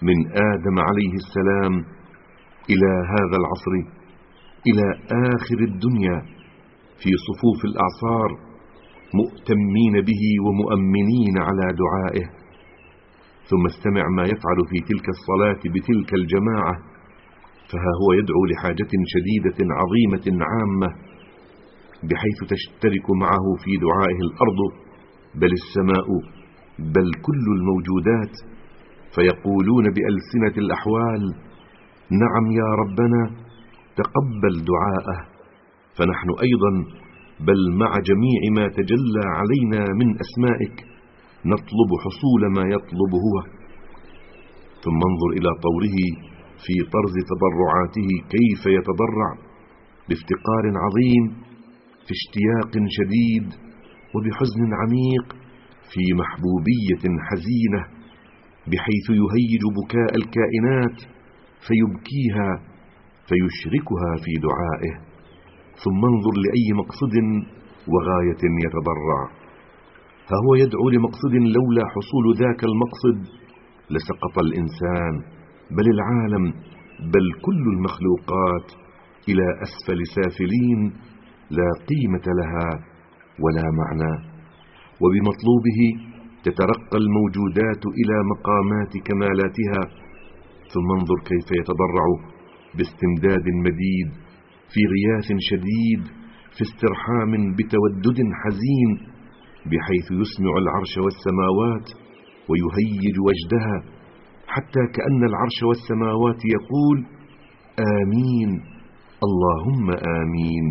Speaker 1: من آدم عليه السلام إلى هذا العصر إلى آخر الدنيا في صفوف الأعصار مؤتمين به ومؤمنين على دعائه. ثم استمع ما يفعل في تلك الصلاة بتلك الجماعة فها هو يدعو لحاجة شديدة عظيمة عامة بحيث تشترك معه في دعائه الأرض بل السماء بل كل الموجودات فيقولون بألسنة الأحوال نعم يا ربنا تقبل دعاءه فنحن أيضا بل مع جميع ما تجلى علينا من أسمائك نطلب حصول ما يطلب هو. ثم انظر إلى طوره في طرز تضرعاته كيف يتضرع بافتقار عظيم في اشتياق شديد وبحزن عميق في محبوبية حزينة بحيث يهيج بكاء الكائنات فيبكيها فيشركها في دعائه. ثم انظر لأي مقصد وغاية يتضرع. ها هو يدعو لمقصد لولا حصول ذاك المقصد لسقط الإنسان. بل العالم بل كل المخلوقات إلى أسفل سافلين لا قيمة لها ولا معنى. وبمطلوبه تترقى الموجودات إلى مقامات كمالاتها. ثم انظر كيف يتضرع باستمداد مديد في غياث شديد في استرحام بتودد حزين بحيث يسمع العرش والسماوات ويهيج وجدها حتى كأن العرش والسماوات يقول آمين اللهم آمين.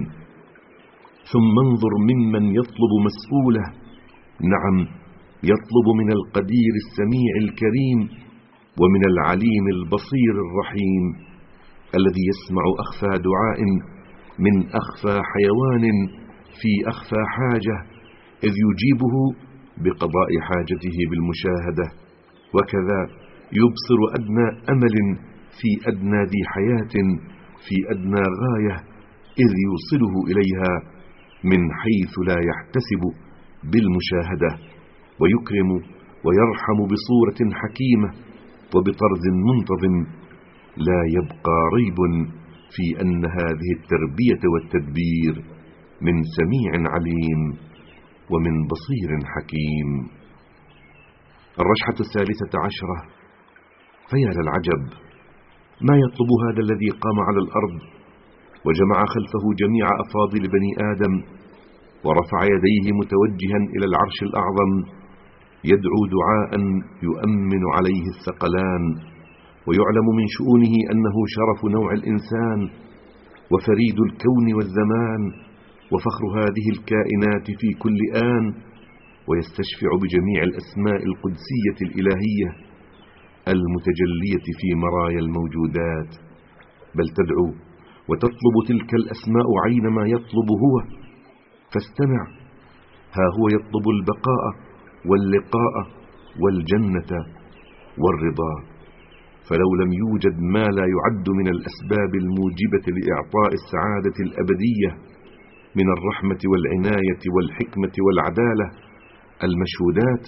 Speaker 1: ثم انظر ممن يطلب مسؤوله نعم يطلب من القدير السميع الكريم ومن العليم البصير الرحيم. الذي يسمع أخفى دعاء من أخفى حيوان في أخفى حاجة إذ يجيبه بقضاء حاجته بالمشاهدة وكذا يبصر أدنى أمل في أدنى ذي حياة في أدنى غاية إذ يوصله إليها من حيث لا يحتسب بالمشاهدة ويكرم ويرحم بصورة حكيمة وبطرز منتظم لا يبقى ريب في أن هذه التربية والتدبير من سميع عليم ومن بصير حكيم. الرشحة الثالثة عشرة فيا للعجب ما يطلب هذا الذي قام على الأرض وجمع خلفه جميع أفاضل بني آدم ورفع يديه متوجها إلى العرش الأعظم يدعو دعاء يؤمن عليه الثقلان. ويعلم من شؤونه أنه شرف نوع الإنسان وفريد الكون والزمان وفخر هذه الكائنات في كل آن ويستشفع بجميع الأسماء القدسية الإلهية المتجلية في مرايا الموجودات. بل تدعو وتطلب تلك الأسماء عينما يطلب هو. فاستمع. ها هو يطلب البقاء واللقاء والجنة والرضا. فلو لم يوجد ما لا يعد من الأسباب الموجبة لإعطاء السعادة الأبدية من الرحمة والعناية والحكمة والعدالة المشهودات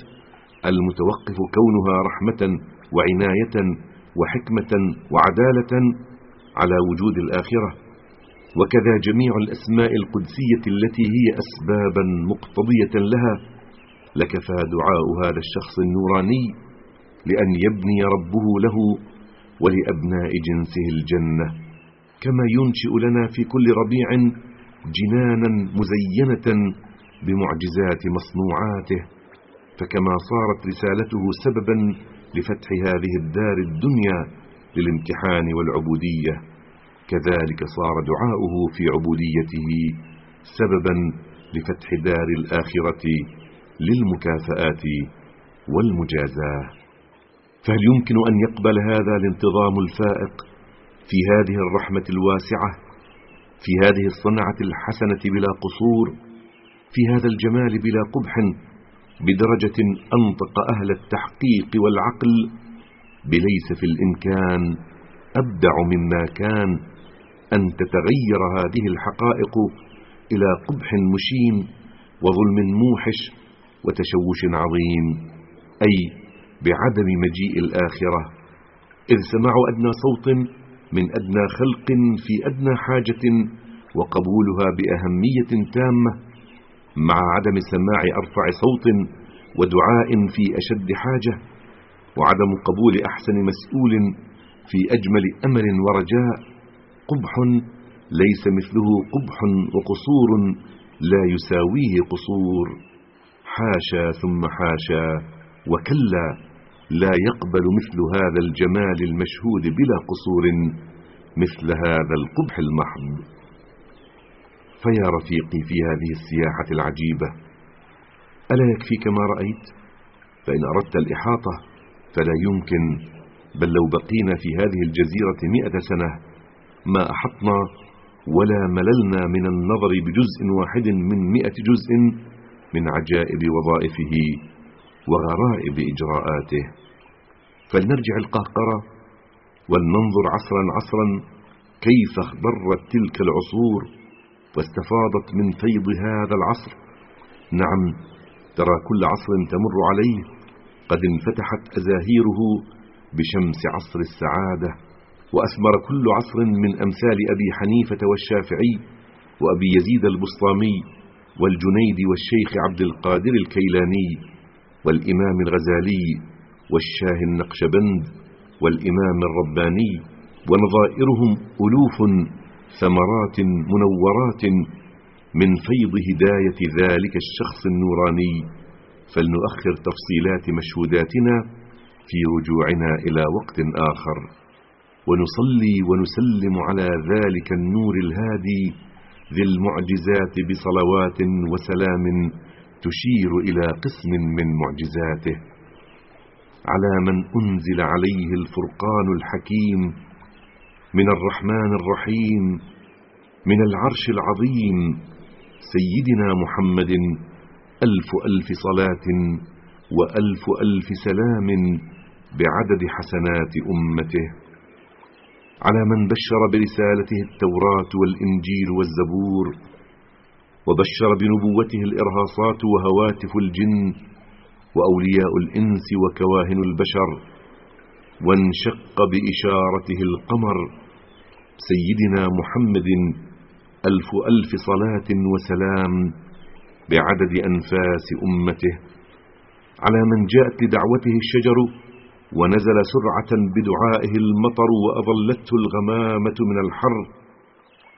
Speaker 1: المتوقف كونها رحمة وعناية وحكمة وعدالة على وجود الآخرة. وكذا جميع الأسماء القدسية التي هي أسبابا مقتضية لها لكفى دعاء هذا الشخص النوراني لأن يبني ربه له ولأبناء جنسه الجنة كما ينشئ لنا في كل ربيع جنانا مزينة بمعجزات مصنوعاته فكما صارت رسالته سببا لفتح هذه الدار الدنيا للامتحان والعبودية كذلك صار دعاؤه في عبوديته سببا لفتح دار الآخرة للمكافآت والمجازاة. فهل يمكن أن يقبل هذا الانتظام الفائق في هذه الرحمة الواسعة في هذه الصنعة الحسنة بلا قصور في هذا الجمال بلا قبح بدرجة أنطق أهل التحقيق والعقل بليس في الإمكان أبدع مما كان أن تتغير هذه الحقائق إلى قبح مشين وظلم موحش وتشوش عظيم. أي بعدم مجيء الآخرة إذ سماع أدنى صوت من أدنى خلق في أدنى حاجة وقبولها بأهمية تامة مع عدم سماع أرفع صوت ودعاء في أشد حاجة وعدم قبول أحسن مسؤول في أجمل أمل ورجاء قبح ليس مثله قبح وقصور لا يساويه قصور حاشا ثم حاشا وكلا لا يقبل مثل هذا الجمال المشهود بلا قصور مثل هذا القبح المحض. فيا رفيقي في هذه السياحة العجيبة ألا يكفيك ما رأيت؟ فإن أردت الإحاطة فلا يمكن بل لو بقينا في هذه الجزيرة مئة سنة ما أحطنا ولا مللنا من النظر بجزء واحد من مئة جزء من عجائب وظائفه. وغرائب إجراءاته. فلنرجع القهقرة ولننظر عصرا عصرا كيف اخضرت تلك العصور واستفاضت من فيض هذا العصر. نعم ترى كل عصر تمر عليه. قد انفتحت أزاهيره بشمس عصر السعادة وأثمر كل عصر من أمثال أبي حنيفة والشافعي وأبي يزيد البسطامي والجنيد والشيخ عبد القادر الكيلاني. والإمام الغزالي والشاه النقشبند والإمام الرباني ونظائرهم ألوف ثمرات منورات من فيض هداية ذلك الشخص النوراني فلنؤخر تفصيلات مشهوداتنا في رجوعنا إلى وقت آخر. ونصلي ونسلم على ذلك النور الهادي ذي المعجزات بصلوات وسلام تشير إلى قسم من معجزاته على من أنزل عليه الفرقان الحكيم من الرحمن الرحيم من العرش العظيم سيدنا محمد ألف ألف صلاة وألف ألف سلام بعدد حسنات أمته على من بشر برسالته التوراة والإنجيل والزبور وبشر بنبوته الإرهاصات وهواتف الجن وأولياء الإنس وكواهن البشر وانشق بإشارته القمر سيدنا محمد ألف ألف صلاة وسلام بعدد أنفاس أمته. على من جاءت لدعوته الشجر ونزل سرعة بدعائه المطر وأظلته الغمامة من الحر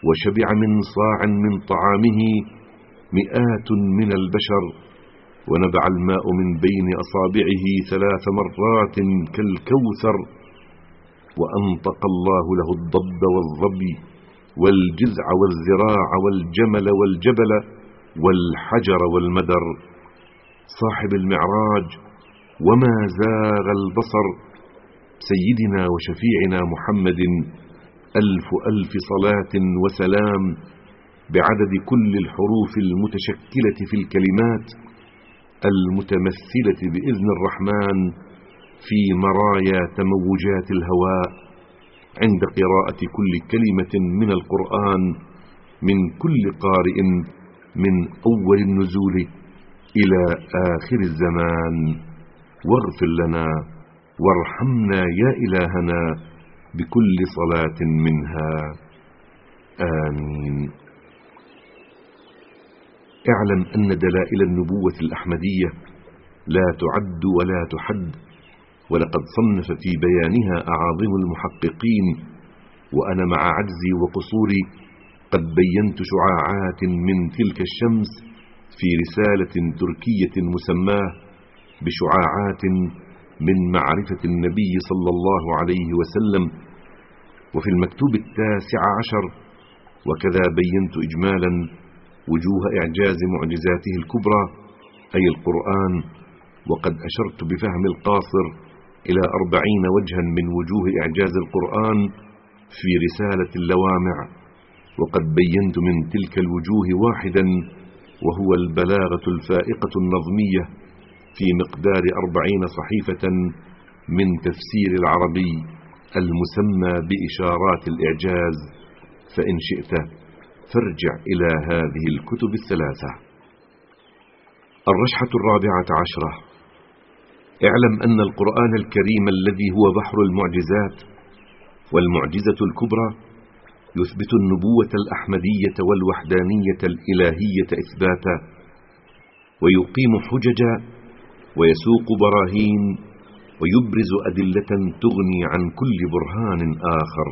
Speaker 1: وشبع من صاع من طعامه مئات من البشر ونبع الماء من بين أصابعه ثلاث مرات كالكوثر وأنطق الله له الضب والظبي والجزع والذراع والجمل والجبل والحجر والمدر. صاحب المعراج وما زاغ البصر. سيدنا وشفيعنا محمد ألف ألف صلاة وسلام بعدد كل الحروف المتشكلة في الكلمات المتمثلة بإذن الرحمن في مرايا تموجات الهواء عند قراءة كل كلمة من القرآن من كل قارئ من أول النزول إلى آخر الزمان. واغفر لنا وارحمنا يا إلهنا بكل صلاة منها. آمين. اعلم أن دلائل النبوة الأحمدية لا تعد ولا تحد ولقد صنف في بيانها أعاظم المحققين وأنا مع عجزي وقصوري قد بينت شعاعات من تلك الشمس في رسالة تركية مسماة بشعاعات من معرفة النبي صلى الله عليه وسلم وفي المكتوب التاسع عشر وكذا بينت إجمالا وجوه إعجاز معجزاته الكبرى أي القرآن وقد أشرت بفهم القاصر إلى أربعين وجها من وجوه إعجاز القرآن في رسالة اللوامع وقد بينت من تلك الوجوه واحدا وهو البلاغة الفائقة النظمية في مقدار أربعين صحيفة من تفسير العربي المسمى بإشارات الإعجاز فإن شئت. فارجع إلى هذه الكتب الثلاثة. الرشحة الرابعة عشرة. اعلم أن القرآن الكريم الذي هو بحر المعجزات والمعجزة الكبرى يثبت النبوة الأحمدية والوحدانية الإلهية إثباتا ويقيم حججا ويسوق براهين ويبرز أدلة تغني عن كل برهان آخر.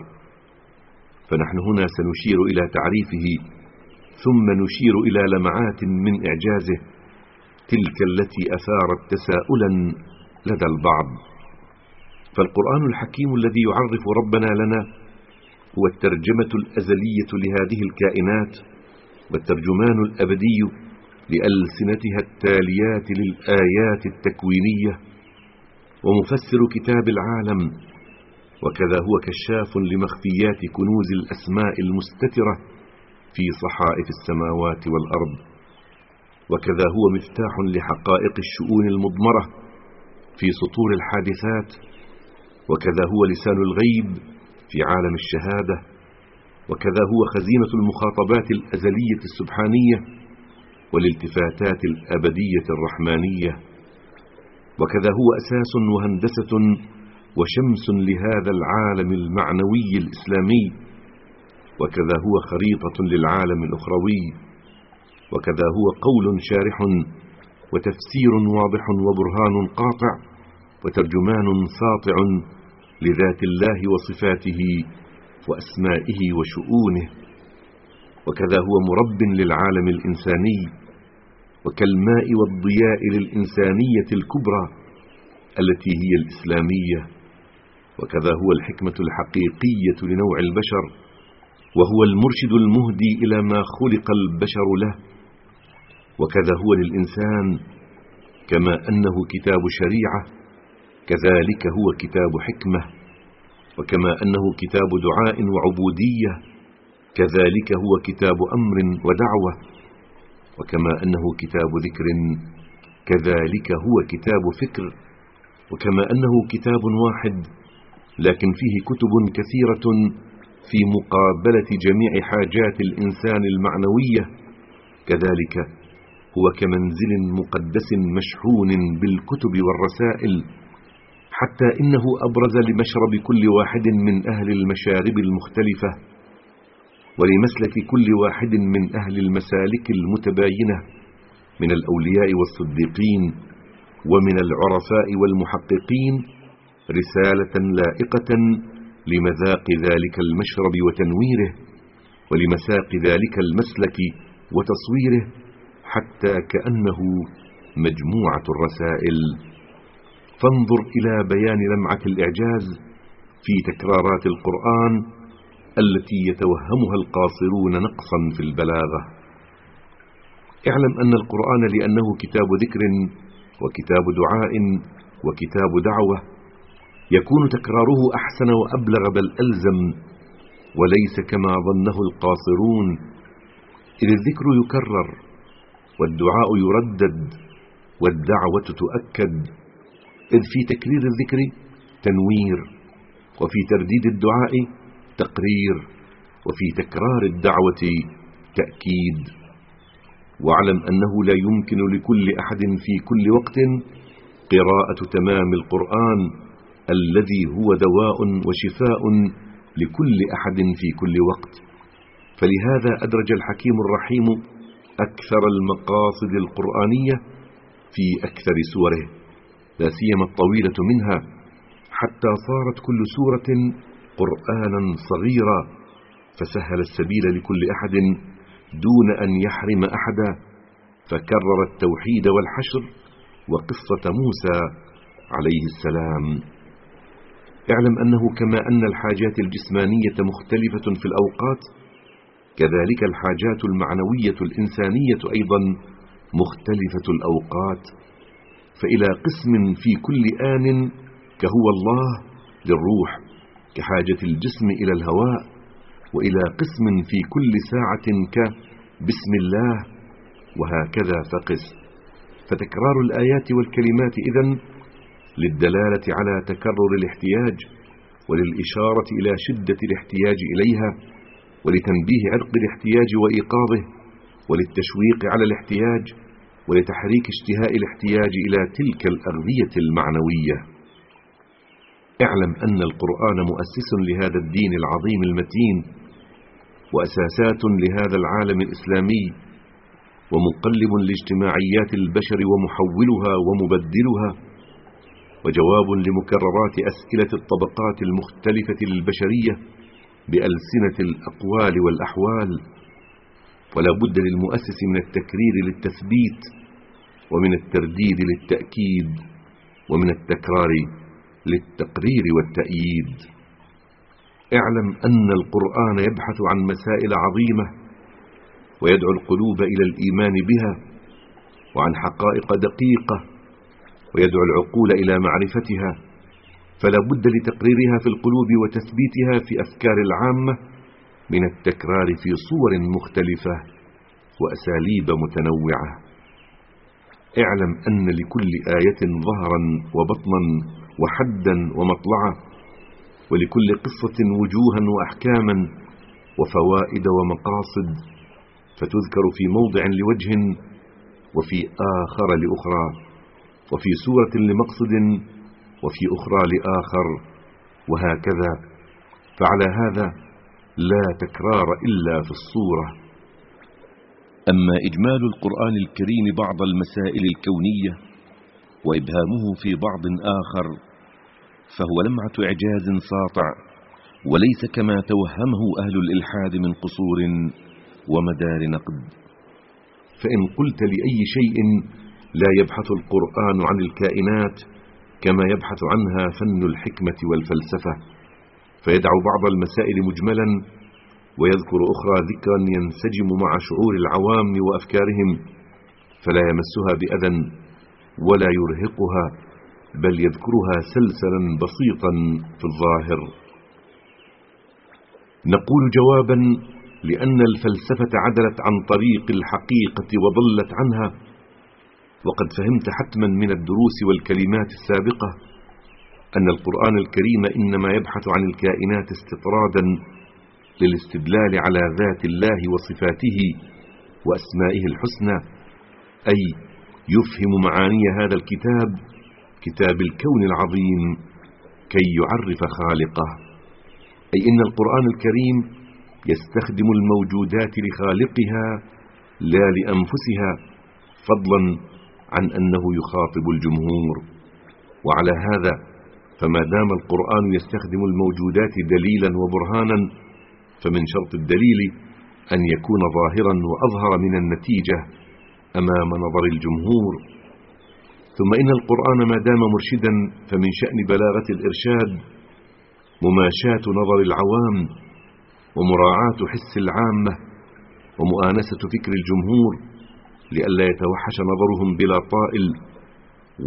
Speaker 1: فنحن هنا سنشير إلى تعريفه ثم نشير إلى لمعات من إعجازه تلك التي أثارت تساؤلا لدى البعض. فالقرآن الحكيم الذي يعرف ربنا لنا هو الترجمة الأزلية لهذه الكائنات والترجمان الأبدي لألسنتها التاليات للآيات التكوينية ومفسر كتاب العالم وكذا هو كشاف لمخفيات كنوز الأسماء المستترة في صحائف السماوات والأرض. وكذا هو مفتاح لحقائق الشؤون المضمرة في سطور الحادثات. وكذا هو لسان الغيب في عالم الشهادة. وكذا هو خزينة المخاطبات الأزلية السبحانية والالتفاتات الأبدية الرحمانية. وكذا هو أساس وهندسة وشمس لهذا العالم المعنوي الإسلامي. وكذا هو خريطة للعالم الأخروي. وكذا هو قول شارح وتفسير واضح وبرهان قاطع وترجمان ساطع لذات الله وصفاته وأسمائه وشؤونه. وكذا هو مرب للعالم الإنساني. وكالماء والضياء للإنسانية الكبرى التي هي الإسلامية. وكذا هو الحكمة الحقيقية لنوع البشر وهو المرشد المهدي إلى ما خلق البشر له وكذا هو للإنسان كما أنه كتاب شريعة كذلك هو كتاب حكمة وكما أنه كتاب دعاء وعبودية كذلك هو كتاب أمر ودعوة وكما أنه كتاب ذكر كذلك هو كتاب فكر وكما أنه كتاب واحد. لكن فيه كتب كثيرة في مقابلة جميع حاجات الإنسان المعنوية. كذلك هو كمنزل مقدس مشحون بالكتب والرسائل حتى إنه أبرز لمشرب كل واحد من أهل المشارب المختلفة ولمسلك كل واحد من أهل المسالك المتباينة من الأولياء والصديقين ومن العرفاء والمحققين رسالة لائقة لمذاق ذلك المشرب وتنويره ولمساق ذلك المسلك وتصويره حتى كأنه مجموعة الرسائل. فانظر إلى بيان لمعة الإعجاز في تكرارات القرآن التي يتوهمها القاصرون نقصا في البلاغة. اعلم أن القرآن لأنه كتاب ذكر وكتاب دعاء وكتاب دعوة. يكون تكراره أحسن وأبلغ بل ألزم وليس كما ظنه القاصرون. إذ الذكر يكرر والدعاء يردد والدعوة تؤكد. إذ في تكرير الذكر تنوير وفي ترديد الدعاء تقرير وفي تكرار الدعوة تأكيد. واعلم أنه لا يمكن لكل أحد في كل وقت قراءة تمام القرآن. الذي هو دواء وشفاء لكل أحد في كل وقت. فلهذا أدرج الحكيم الرحيم أكثر المقاصد القرآنية في أكثر سوره لا سيما الطويلة منها حتى صارت كل سورة قرآنا صغيرا فسهل السبيل لكل أحد دون أن يحرم أحدا فكرر التوحيد والحشر وقصة موسى عليه السلام. اعلم أنه كما أن الحاجات الجسمانية مختلفة في الأوقات كذلك الحاجات المعنوية الإنسانية أيضا مختلفة الأوقات. فإلى قسم في كل آن كهو الله للروح كحاجة الجسم إلى الهواء وإلى قسم في كل ساعة كبسم الله وهكذا فقس. فتكرار الآيات والكلمات إذن للدلالة على تكرر الاحتياج وللإشارة إلى شدة الاحتياج إليها ولتنبيه عرق الاحتياج وإيقاظه وللتشويق على الاحتياج ولتحريك اشتهاء الاحتياج إلى تلك الأغذية المعنوية. اعلم أن القرآن مؤسس لهذا الدين العظيم المتين وأساسات لهذا العالم الإسلامي ومقلب لاجتماعيات البشر ومحولها ومبدلها وجواب لمكررات أسئلة الطبقات المختلفة للبشرية بألسنة الأقوال والأحوال ولا بد للمؤسس من التكرير للتثبيت ومن الترديد للتأكيد ومن التكرار للتقرير والتأييد. اعلم أن القرآن يبحث عن مسائل عظيمة ويدعو القلوب إلى الإيمان بها وعن حقائق دقيقة ويدعو العقول إلى معرفتها فلا بد لتقريرها في القلوب وتثبيتها في أفكار العامة من التكرار في صور مختلفة وأساليب متنوعة. اعلم أن لكل آية ظهرا وبطنا وحدا ومطلعا ولكل قصة وجوها وأحكاما وفوائد ومقاصد فتذكر في موضع لوجه وفي آخر لأخرى. وفي سورة لمقصد وفي أخرى لآخر وهكذا. فعلى هذا لا تكرار إلا في الصورة.
Speaker 2: أما إجمال القرآن الكريم بعض المسائل الكونية وإبهامه في بعض آخر فهو لمعة إعجاز ساطع وليس كما توهمه أهل الإلحاد من قصور ومدار نقد.
Speaker 1: فإن قلت لأي شيء لا يبحث القرآن عن الكائنات كما يبحث عنها فن الحكمة والفلسفة. فيدع بعض المسائل مجملا ويذكر أخرى ذكرا ينسجم مع شعور العوام وأفكارهم فلا يمسها بأذى ولا يرهقها بل يذكرها سلسلا بسيطا في الظاهر. نقول جوابا لأن الفلسفة عدلت عن طريق الحقيقة وضلت عنها. وقد فهمت حتما من الدروس والكلمات السابقة أن القرآن الكريم إنما يبحث عن الكائنات استطرادا للاستدلال على ذات الله وصفاته وأسمائه الحسنى أي يفهم معاني هذا الكتاب كتاب الكون العظيم كي يعرف خالقه. أي إن القرآن الكريم يستخدم الموجودات لخالقها لا لأنفسها فضلا عن أنه يخاطب الجمهور. وعلى هذا فما دام القرآن يستخدم الموجودات دليلا وبرهانا فمن شرط الدليل أن يكون ظاهرا وأظهر من النتيجة أمام نظر الجمهور. ثم إن القرآن ما دام مرشدا فمن شأن بلاغة الإرشاد مماشاة نظر العوام ومراعاة حس العامة ومؤانسة فكر الجمهور. لئلا يتوحش نظرهم بلا طائل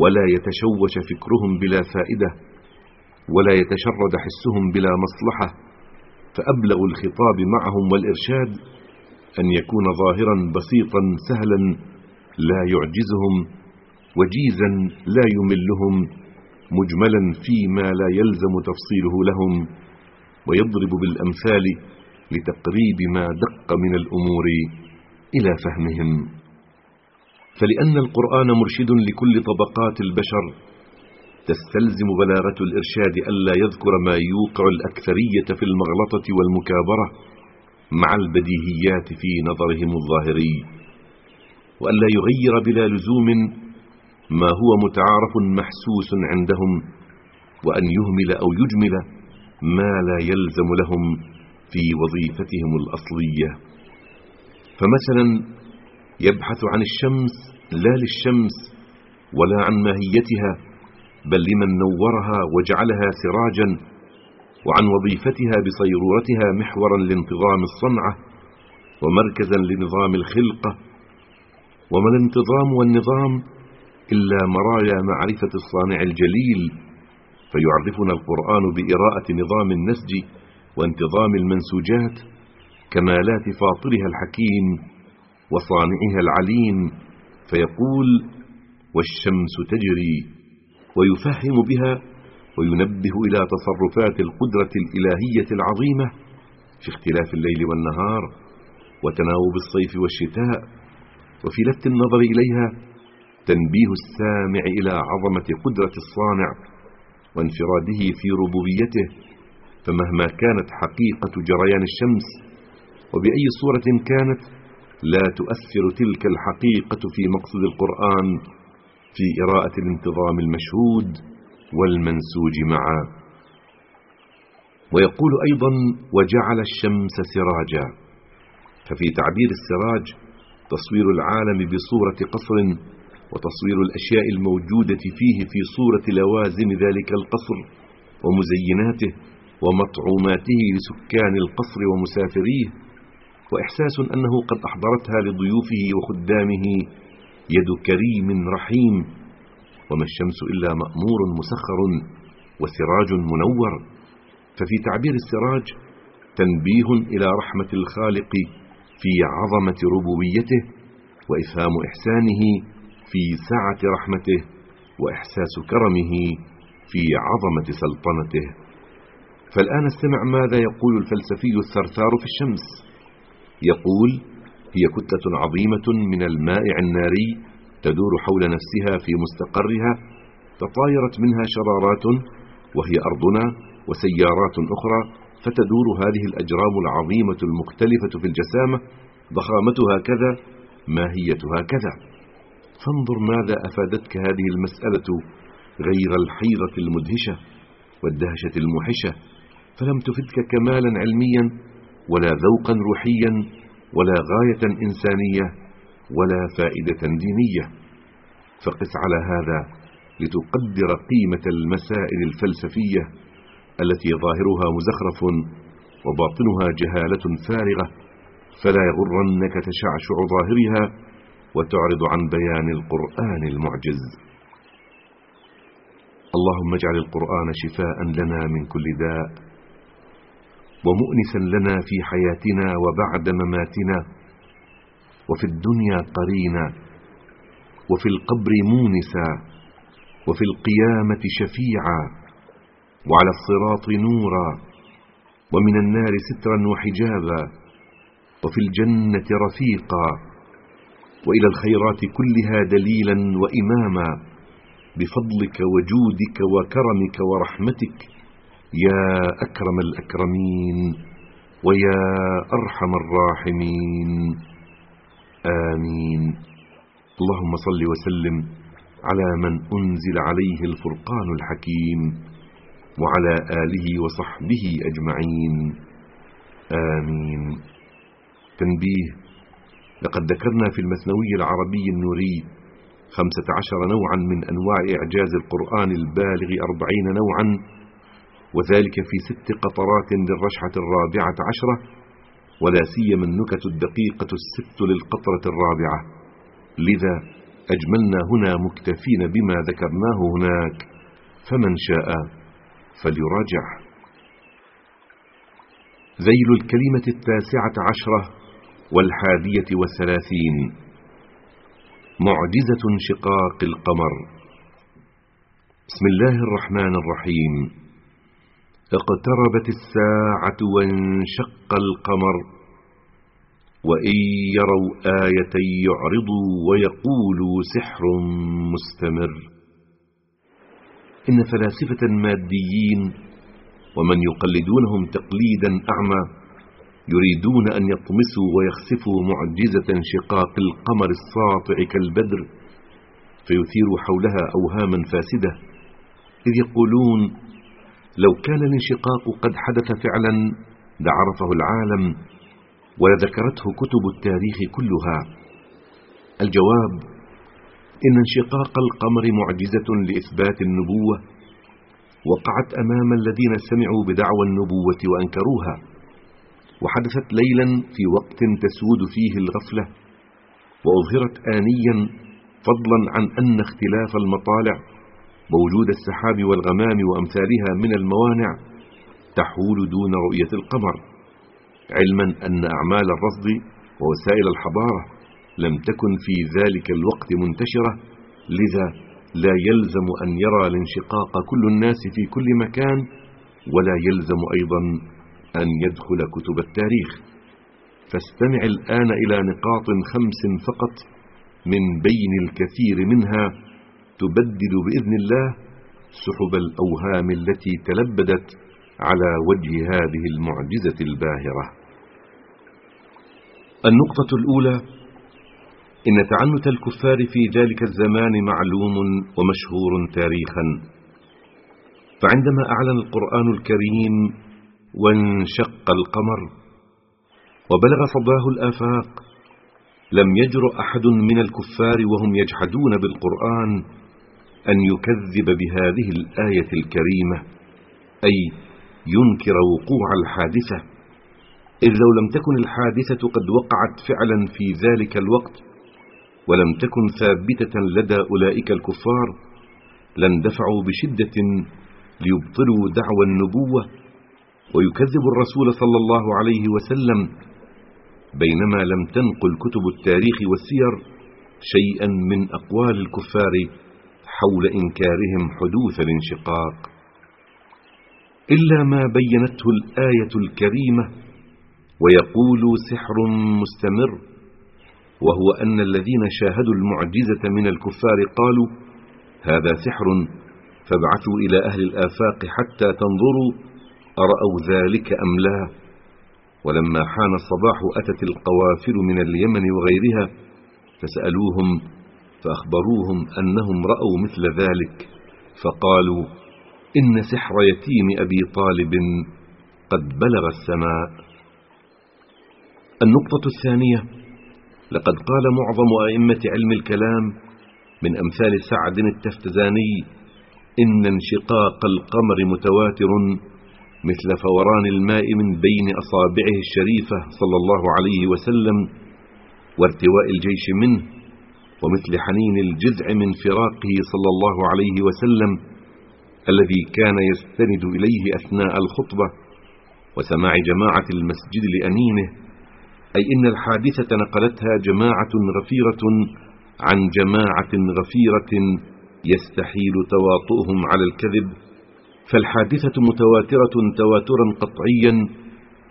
Speaker 1: ولا يتشوش فكرهم بلا فائدة ولا يتشرد حسهم بلا مصلحة. فأبلغ الخطاب معهم والإرشاد أن يكون ظاهرا بسيطا سهلا لا يعجزهم وجيزا لا يملهم مجملا فيما لا يلزم تفصيله لهم ويضرب بالأمثال لتقريب ما دق من الأمور إلى فهمهم. فلأن القرآن مرشد لكل طبقات البشر تستلزم بلاغة الإرشاد ألا يذكر ما يوقع الأكثرية في المغلطة والمكابرة مع البديهيات في نظرهم الظاهري وألا يغير بلا لزوم ما هو متعارف محسوس عندهم وأن يهمل أو يجمل ما لا يلزم لهم في وظيفتهم الأصلية. فمثلا يبحث عن الشمس لا للشمس ولا عن ماهيتها بل لمن نورها وجعلها سراجا وعن وظيفتها بصيرورتها محورا لانتظام الصنعة ومركزا لنظام الخلقة. وما الانتظام والنظام إلا مرايا معرفة الصانع الجليل فيعرفنا القرآن بإراءة نظام النسج وانتظام المنسوجات كمالات فاطرها الحكيم وصانعها العليم فيقول والشمس تجري ويفهم بها وينبه إلى تصرفات القدرة الإلهية العظيمة في اختلاف الليل والنهار وتناوب الصيف والشتاء وفي لفت النظر إليها تنبيه السامع إلى عظمة قدرة الصانع وانفراده في ربوبيته فمهما كانت حقيقة جريان الشمس وبأي صورة كانت لا تؤثر تلك الحقيقة في مقصد القرآن في إراءة الانتظام المشهود والمنسوج معا. ويقول أيضا وجعل الشمس سراجا. ففي تعبير السراج تصوير العالم بصورة قصر وتصوير الأشياء الموجودة فيه في صورة لوازم ذلك القصر ومزيناته ومطعوماته لسكان القصر ومسافريه وإحساس أنه قد أحضرتها لضيوفه وخدامه. يد كريم رحيم. وما الشمس إلا مأمور مسخر وسراج منور. ففي تعبير السراج تنبيه إلى رحمة الخالق في عظمة ربوبيته وإفهام إحسانه في سعة رحمته وإحساس كرمه في عظمة سلطنته. فالآن استمع ماذا يقول الفلسفي الثرثار في الشمس. يقول هي كتلة عظيمة من المائع الناري تدور حول نفسها في مستقرها تطايرت منها شرارات وهي أرضنا وسيارات أخرى فتدور هذه الأجرام العظيمة المختلفة في الجسامة ضخامتها كذا ماهيتها كذا. فانظر ماذا أفادتك هذه المسألة غير الحيرة المدهشة والدهشة الموحشة فلم تفدك كمالا علميا ولا ذوقا روحيا ولا غاية إنسانية ولا فائدة دينية. فقس على هذا لتقدر قيمة المسائل الفلسفية التي ظاهرها مزخرف وباطنها جهالة فارغة فلا يغرنك تشعشع ظاهرها وتعرض عن بيان القرآن المعجز. اللهم اجعل القرآن شفاء لنا من كل داء ومؤنسا لنا في حياتنا وبعد مماتنا. وفي الدنيا قرينا وفي القبر مونسا وفي القيامة شفيعا وعلى الصراط نورا ومن النار سترا وحجابا وفي الجنة رفيقا وإلى الخيرات كلها دليلا وإماما بفضلك وجودك وكرمك ورحمتك. يا أكرم الأكرمين ويا أرحم الراحمين. آمين. اللهم صل وسلم على من أنزل عليه الفرقان الحكيم وعلى آله وصحبه أجمعين. آمين. تنبيه لقد ذكرنا في المثنوي العربي النوري خمسة عشر نوعا من أنواع إعجاز القرآن البالغ أربعين نوعا وذلك في ست قطرات للرشحة الرابعة عشرة ولا سيما النكت الدقيقة الست للقطرة الرابعة. لذا أجملنا هنا مكتفين بما ذكرناه هناك فمن شاء فليراجع. ذيل الكلمة التاسعة عشرة والحادية والثلاثين. معجزة شقاق القمر. بسم الله الرحمن الرحيم. اقتربت الساعة وانشق القمر وإن يروا آية يعرضوا ويقولوا سحر مستمر. إن فلاسفة ماديين ومن يقلدونهم تقليدا أعمى يريدون أن يطمسوا ويخسفوا معجزة انشقاق القمر الساطع كالبدر فيثيروا حولها أوهاما فاسدة إذ يقولون لو كان الانشقاق قد حدث فعلا لعرفه العالم ولذكرته كتب التاريخ كلها. الجواب إن انشقاق القمر معجزة لإثبات النبوة وقعت أمام الذين سمعوا بدعوى النبوة وأنكروها وحدثت ليلا في وقت تسود فيه الغفلة وأظهرت آنيا فضلا عن أن اختلاف المطالع ووجود السحاب والغمام وأمثالها من الموانع تحول دون رؤية القمر علما أن أعمال الرصد ووسائل الحضارة لم تكن في ذلك الوقت منتشرة لذا لا يلزم أن يرى الانشقاق كل الناس في كل مكان ولا يلزم أيضا أن يدخل كتب التاريخ. فاستمع الآن إلى نقاط خمس فقط من بين الكثير منها تبدل بإذن الله سحب الأوهام التي تلبدت على وجه هذه المعجزة الباهرة. النقطة الأولى إن تعنت الكفار في ذلك الزمان معلوم ومشهور تاريخا. فعندما أعلن القرآن الكريم وانشق القمر وبلغ صداه الآفاق لم يجرؤ أحد من الكفار وهم يجحدون بالقرآن أن يكذب بهذه الآية الكريمة أي ينكر وقوع الحادثة إذ لو لم تكن الحادثة قد وقعت فعلا في ذلك الوقت ولم تكن ثابتة لدى أولئك الكفار لاندفعوا بشدة ليبطلوا دعوى النبوة ويكذبوا الرسول صلى الله عليه وسلم بينما لم تنقل كتب التاريخ والسير شيئا من أقوال الكفار حول إنكارهم حدوث الانشقاق إلا ما بينته الآية الكريمة ويقول سحر مستمر وهو أن الذين شاهدوا المعجزة من الكفار قالوا هذا سحر فابعثوا إلى أهل الآفاق حتى تنظروا أرأوا ذلك أم لا؟ ولما حان الصباح أتت القوافل من اليمن وغيرها فسألوهم فأخبروهم أنهم رأوا مثل ذلك فقالوا إن سحر يتيم أبي طالب قد بلغ السماء. النقطة الثانية لقد قال معظم أئمة علم الكلام من أمثال سعد التفتزاني إن انشقاق القمر متواتر مثل فوران الماء من بين أصابعه الشريفة صلى الله عليه وسلم وارتواء الجيش منه ومثل حنين الجذع من فراقه صلى الله عليه وسلم الذي كان يستند إليه أثناء الخطبة وسماع جماعة المسجد لأنينه أي إن الحادثة نقلتها جماعة غفيرة عن جماعة غفيرة يستحيل تواطؤهم على الكذب فالحادثة متواترة تواترا قطعيا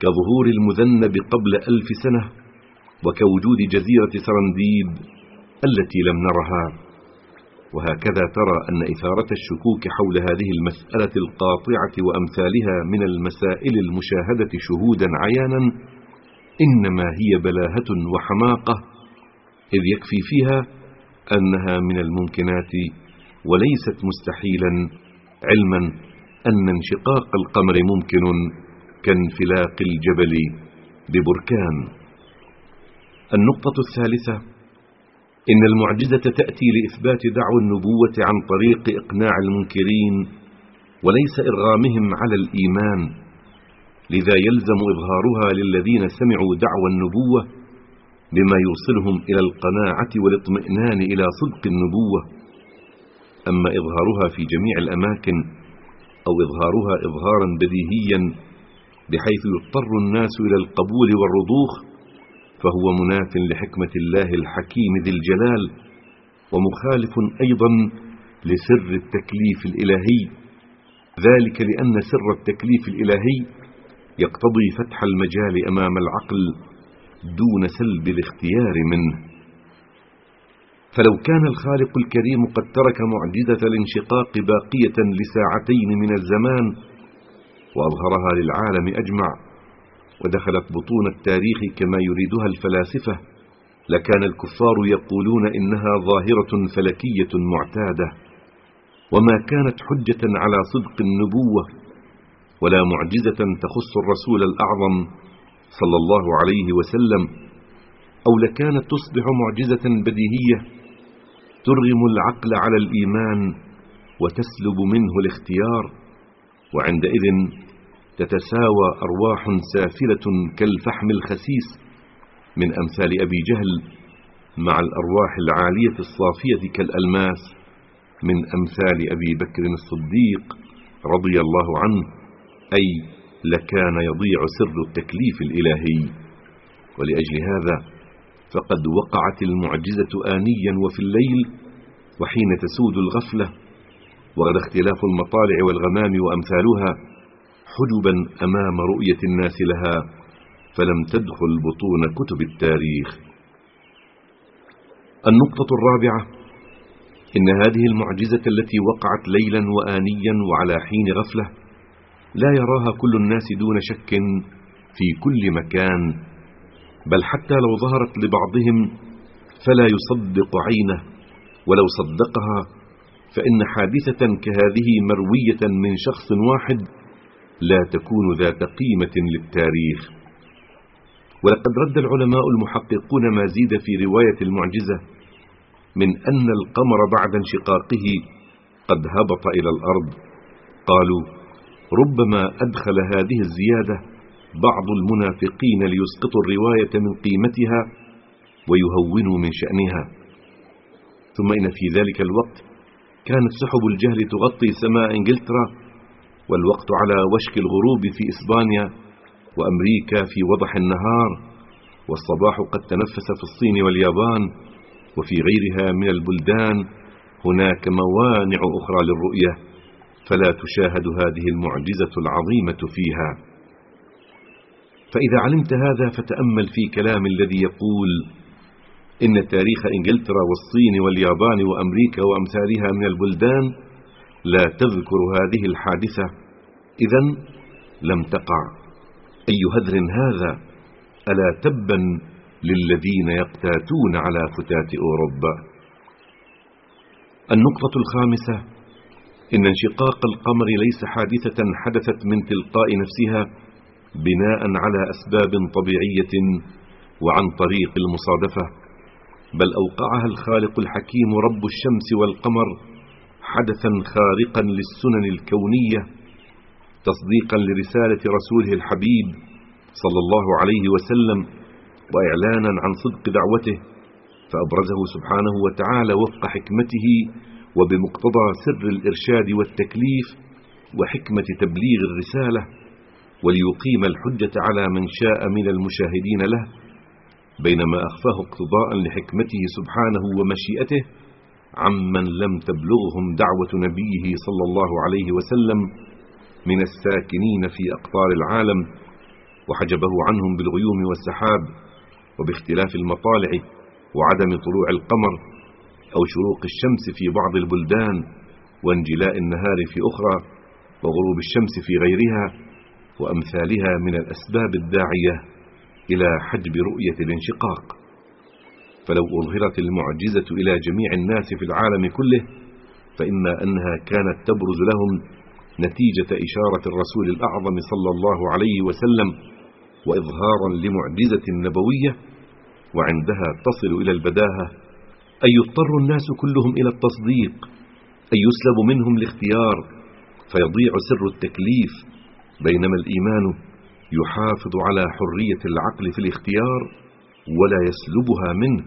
Speaker 1: كظهور المذنب قبل ألف سنة وكوجود جزيرة سرنديب التي لم نرها. وهكذا ترى أن إثارة الشكوك حول هذه المسألة القاطعة وأمثالها من المسائل المشاهدة شهودا عيانا إنما هي بلاهة وحماقة إذ يكفي فيها أنها من الممكنات وليست مستحيلا علما أن انشقاق القمر ممكن كانفلاق الجبل ببركان. النقطة الثالثة إن المعجزة تأتي لإثبات دعوى النبوة عن طريق إقناع المنكرين وليس إرغامهم على الإيمان لذا يلزم إظهارها للذين سمعوا دعوى النبوة بما يوصلهم إلى القناعة والاطمئنان إلى صدق النبوة. أما إظهارها في جميع الأماكن أو إظهارها إظهارا بديهيا بحيث يضطر الناس إلى القبول والرضوخ فهو مناف لحكمة الله الحكيم ذي الجلال ومخالف أيضا لسر التكليف الإلهي. ذلك لأن سر التكليف الإلهي يقتضي فتح المجال أمام العقل دون سلب الاختيار منه. فلو كان الخالق الكريم قد ترك معجزة الانشقاق باقية لساعتين من الزمان وأظهرها للعالم أجمع ودخلت بطون التاريخ كما يريدها الفلاسفة لكان الكفار يقولون إنها ظاهرة فلكية معتادة. وما كانت حجة على صدق النبوة ولا معجزة تخص الرسول الأعظم صلى الله عليه وسلم أو لكانت تصبح معجزة بديهية ترغم العقل على الإيمان وتسلب منه الاختيار وعندئذ تتساوى أرواح سافلة كالفحم الخسيس من أمثال أبي جهل مع الأرواح العالية الصافية كالألماس من أمثال أبي بكر الصديق رضي الله عنه أي لكان يضيع سر التكليف الإلهي. ولأجل هذا فقد وقعت المعجزة آنيا وفي الليل وحين تسود الغفلة وغدا اختلاف المطالع والغمام وأمثالها حجبا أمام رؤية الناس لها فلم تدخل بطون كتب التاريخ. النقطة الرابعة إن هذه المعجزة التي وقعت ليلا وآنيا وعلى حين غفلة لا يراها كل الناس دون شك في كل مكان بل حتى لو ظهرت لبعضهم فلا يصدق عينه. ولو صدقها فإن حادثة كهذه مروية من شخص واحد لا تكون ذات قيمة للتاريخ. ولقد رد العلماء المحققون ما زيد في رواية المعجزة من أن القمر بعد انشقاقه قد هبط إلى الأرض. قالوا ربما أدخل هذه الزيادة بعض المنافقين ليسقطوا الرواية من قيمتها ويهونوا من شأنها. ثم إن في ذلك الوقت كانت سحب الجهل تغطي سماء إنجلترا والوقت على وشك الغروب في إسبانيا وأمريكا في وضح النهار والصباح قد تنفس في الصين واليابان وفي غيرها من البلدان هناك موانع أخرى للرؤية فلا تشاهد هذه المعجزة العظيمة فيها. فإذا علمت هذا فتأمل في كلام الذي يقول إن تاريخ إنجلترا والصين واليابان وأمريكا وأمثالها من البلدان لا تذكر هذه الحادثة إذا لم تقع. أي هذر هذا؟ ألا تبا للذين يقتاتون على فتات أوروبا. النقطة الخامسة إن انشقاق القمر ليس حادثة حدثت من تلقاء نفسها بناء على أسباب طبيعية وعن طريق المصادفة بل أوقعها الخالق الحكيم رب الشمس والقمر حدثا خارقا للسنن الكونية تصديقا لرسالة رسوله الحبيب صلى الله عليه وسلم وإعلانا عن صدق دعوته فأبرزه سبحانه وتعالى وفق حكمته وبمقتضى سر الإرشاد والتكليف وحكمة تبليغ الرسالة وليقيم الحجة على من شاء من المشاهدين له بينما أخفاه اقتضاء لحكمته سبحانه ومشيئته عمن لم تبلغهم دعوة نبيه صلى الله عليه وسلم من الساكنين في أقطار العالم وحجبه عنهم بالغيوم والسحاب وباختلاف المطالع وعدم طلوع القمر أو شروق الشمس في بعض البلدان وانجلاء النهار في أخرى وغروب الشمس في غيرها وأمثالها من الأسباب الداعية إلى حجب رؤية الانشقاق. فلو أظهرت المعجزة إلى جميع الناس في العالم كله فإما أنها كانت تبرز لهم نتيجة إشارة الرسول الأعظم صلى الله عليه وسلم وإظهارا لمعجزة نبوية وعندها تصل إلى البداهة أن يضطر الناس كلهم إلى التصديق أن يسلب منهم الاختيار فيضيع سر التكليف. بينما الإيمان يحافظ على حرية العقل في الاختيار ولا يسلبها منه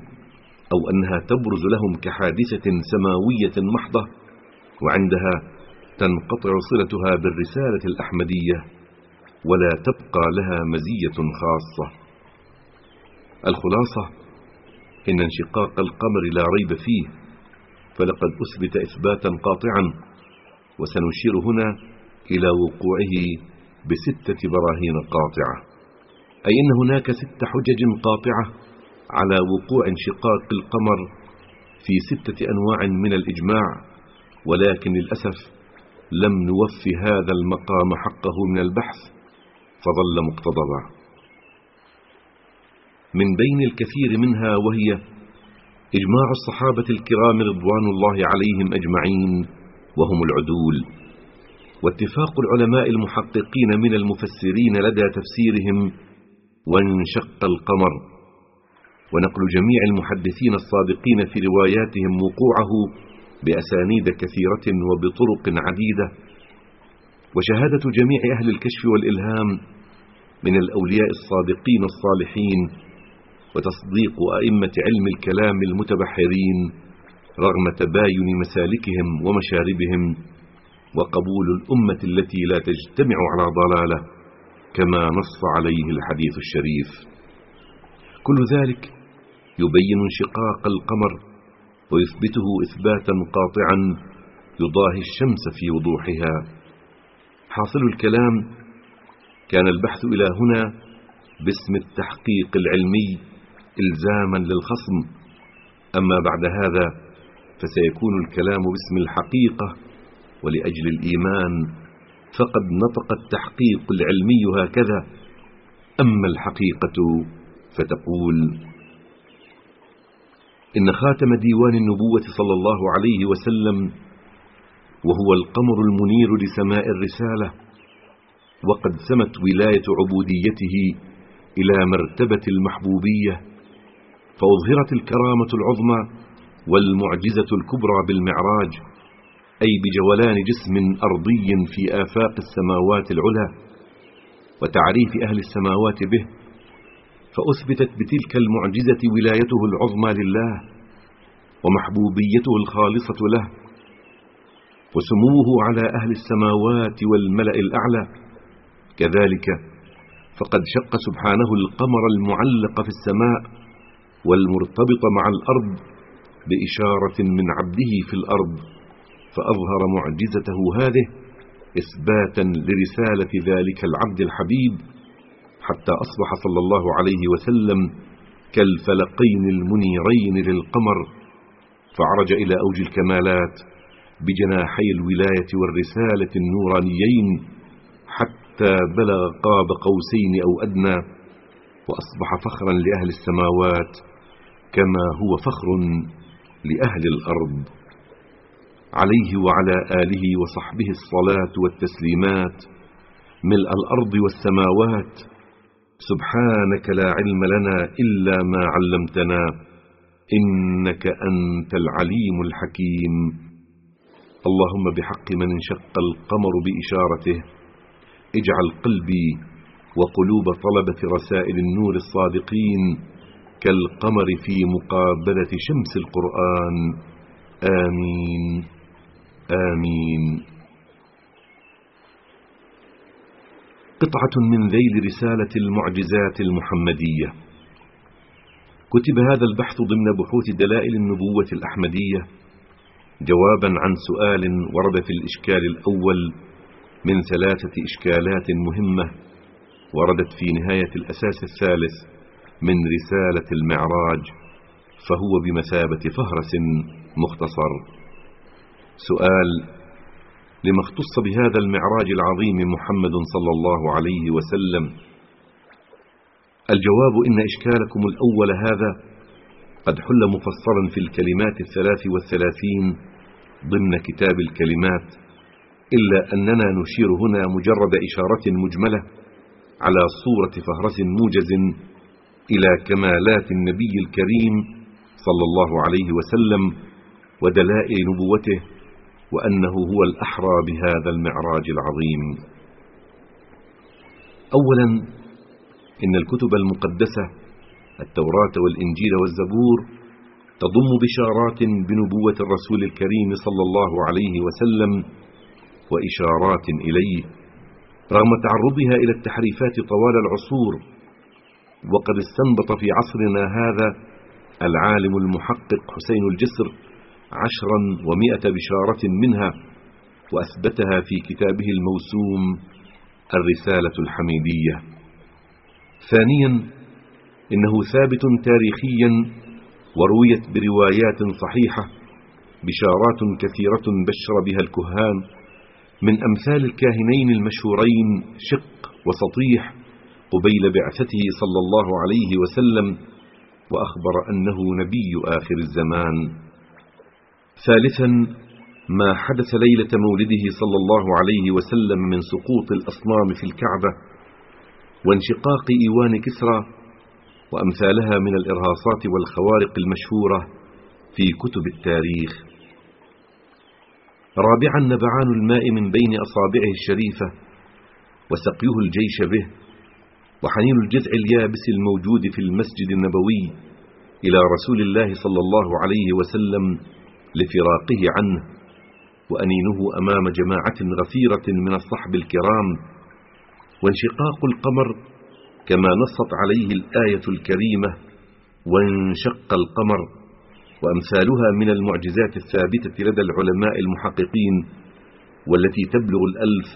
Speaker 1: أو أنها تبرز لهم كحادثة سماوية محضة وعندها تنقطع صلتها بالرسالة الأحمدية ولا تبقى لها مزية خاصة. الخلاصة إن انشقاق القمر لا ريب فيه فلقد أثبت إثباتا قاطعا وسنشير هنا إلى وقوعه بستة براهين قاطعة. أي إن هناك ست حجج قاطعة على وقوع انشقاق القمر في ستة أنواع من الإجماع ولكن للأسف لم نوفي هذا المقام حقه من البحث فظل مقتضبا. من بين الكثير منها وهي إجماع الصحابة الكرام رضوان الله عليهم أجمعين وهم العدول. واتفاق العلماء المحققين من المفسرين لدى تفسيرهم وانشق القمر. ونقل جميع المحدثين الصادقين في رواياتهم وقوعه بأسانيد كثيرة وبطرق عديدة. وشهادة جميع أهل الكشف والإلهام من الأولياء الصادقين الصالحين وتصديق أئمة علم الكلام المتبحرين رغم تباين مسالكهم ومشاربهم وقبول الأمة التي لا تجتمع على ضلالة كما نص عليه الحديث الشريف. كل ذلك يبين انشقاق القمر ويثبته إثباتا قاطعا يضاهي الشمس في وضوحها. حاصل الكلام كان البحث إلى هنا باسم التحقيق العلمي إلزاما للخصم. أما بعد هذا فسيكون الكلام باسم الحقيقة ولأجل الإيمان فقد نطق التحقيق العلمي هكذا. أما الحقيقة فتقول إن خاتم ديوان النبوة صلى الله عليه وسلم وهو القمر المنير لسماء الرسالة وقد سمت ولاية عبوديته إلى مرتبة المحبوبية فأظهرت الكرامة العظمى والمعجزة الكبرى بالمعراج أي بجولان جسم أرضي في آفاق السماوات العلى وتعريف أهل السماوات به فأثبتت بتلك المعجزة ولايته العظمى لله ومحبوبيته الخالصة له وسموه على أهل السماوات والملأ الأعلى. كذلك فقد شق سبحانه القمر المعلق في السماء والمرتبط مع الأرض بإشارة من عبده في الأرض فأظهر معجزته هذه إثباتا لرسالة ذلك العبد الحبيب حتى أصبح صلى الله عليه وسلم كالفلقين المنيرين للقمر فعرج إلى أوج الكمالات بجناحي الولاية والرسالة النورانيين حتى بلغ قاب قوسين أو أدنى وأصبح فخرا لأهل السماوات كما هو فخر لأهل الأرض. عليه وعلى آله وصحبه الصلاة والتسليمات ملء الأرض والسماوات سبحانك لا علم لنا إلا ما علمتنا إنك أنت العليم الحكيم. اللهم بحق من انشق القمر بإشارته اجعل قلبي وقلوب طلبة رسائل النور الصادقين كالقمر في مقابلة شمس القرآن. آمين. آمين. قطعة من ذيل رسالة المعجزات المحمدية. كتب هذا البحث ضمن بحوث دلائل النبوة الأحمدية جوابا عن سؤال ورد في الإشكال الأول من ثلاثة إشكالات مهمة وردت في نهاية الأساس الثالث من رسالة المعراج فهو بمثابة فهرس مختصر. سؤال لما اختص بهذا المعراج العظيم محمد صلى الله عليه وسلم. الجواب إن إشكالكم الأول هذا قد حل مفسرا في الكلمات الثلاث والثلاثين ضمن كتاب الكلمات إلا أننا نشير هنا مجرد إشارة مجملة على صورة فهرس موجز إلى كمالات النبي الكريم صلى الله عليه وسلم ودلائل نبوته وأنه هو الأحرى بهذا المعراج العظيم. أولا إن الكتب المقدسة التوراة والإنجيل والزبور تضم بشارات بنبوة الرسول الكريم صلى الله عليه وسلم وإشارات إليه رغم تعرضها إلى التحريفات طوال العصور وقد استنبط في عصرنا هذا العالم المحقق حسين الجسر عشرا ومائة بشارة منها وأثبتها في كتابه الموسوم الرسالة الحميدية. ثانيا إنه ثابت تاريخيا ورويت بروايات صحيحة بشارات كثيرة بشر بها الكهان من أمثال الكاهنين المشهورين شق وسطيح قبيل بعثته صلى الله عليه وسلم وأخبر أنه نبي آخر الزمان. ثالثا ما حدث ليلة مولده صلى الله عليه وسلم من سقوط الأصنام في الكعبة وانشقاق إيوان كسرى وأمثالها من الإرهاصات والخوارق المشهورة في كتب التاريخ. رابعا نبعان الماء من بين أصابعه الشريفة وسقيه الجيش به وحنين الجذع اليابس الموجود في المسجد النبوي إلى رسول الله صلى الله عليه وسلم لفراقه عنه وأنينه أمام جماعة غفيرة من الصحب الكرام وانشقاق القمر كما نصت عليه الآية الكريمة وانشق القمر وأمثالها من المعجزات الثابتة لدى العلماء المحققين والتي تبلغ الألف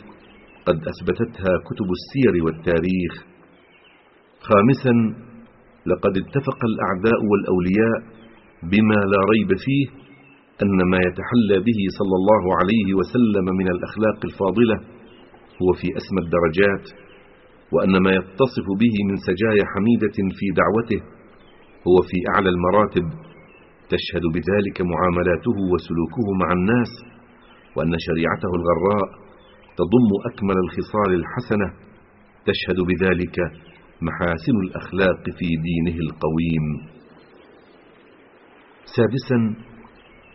Speaker 1: قد أثبتتها كتب السير والتاريخ. خامسا لقد اتفق الأعداء والأولياء بما لا ريب فيه أن ما يتحلى به صلى الله عليه وسلم من الأخلاق الفاضلة هو في أسمى الدرجات وأن ما يتصف به من سجايا حميدة في دعوته هو في أعلى المراتب تشهد بذلك معاملاته وسلوكه مع الناس وأن شريعته الغراء تضم أكمل الخصال الحسنة تشهد بذلك محاسن الأخلاق في دينه القويم. سادسا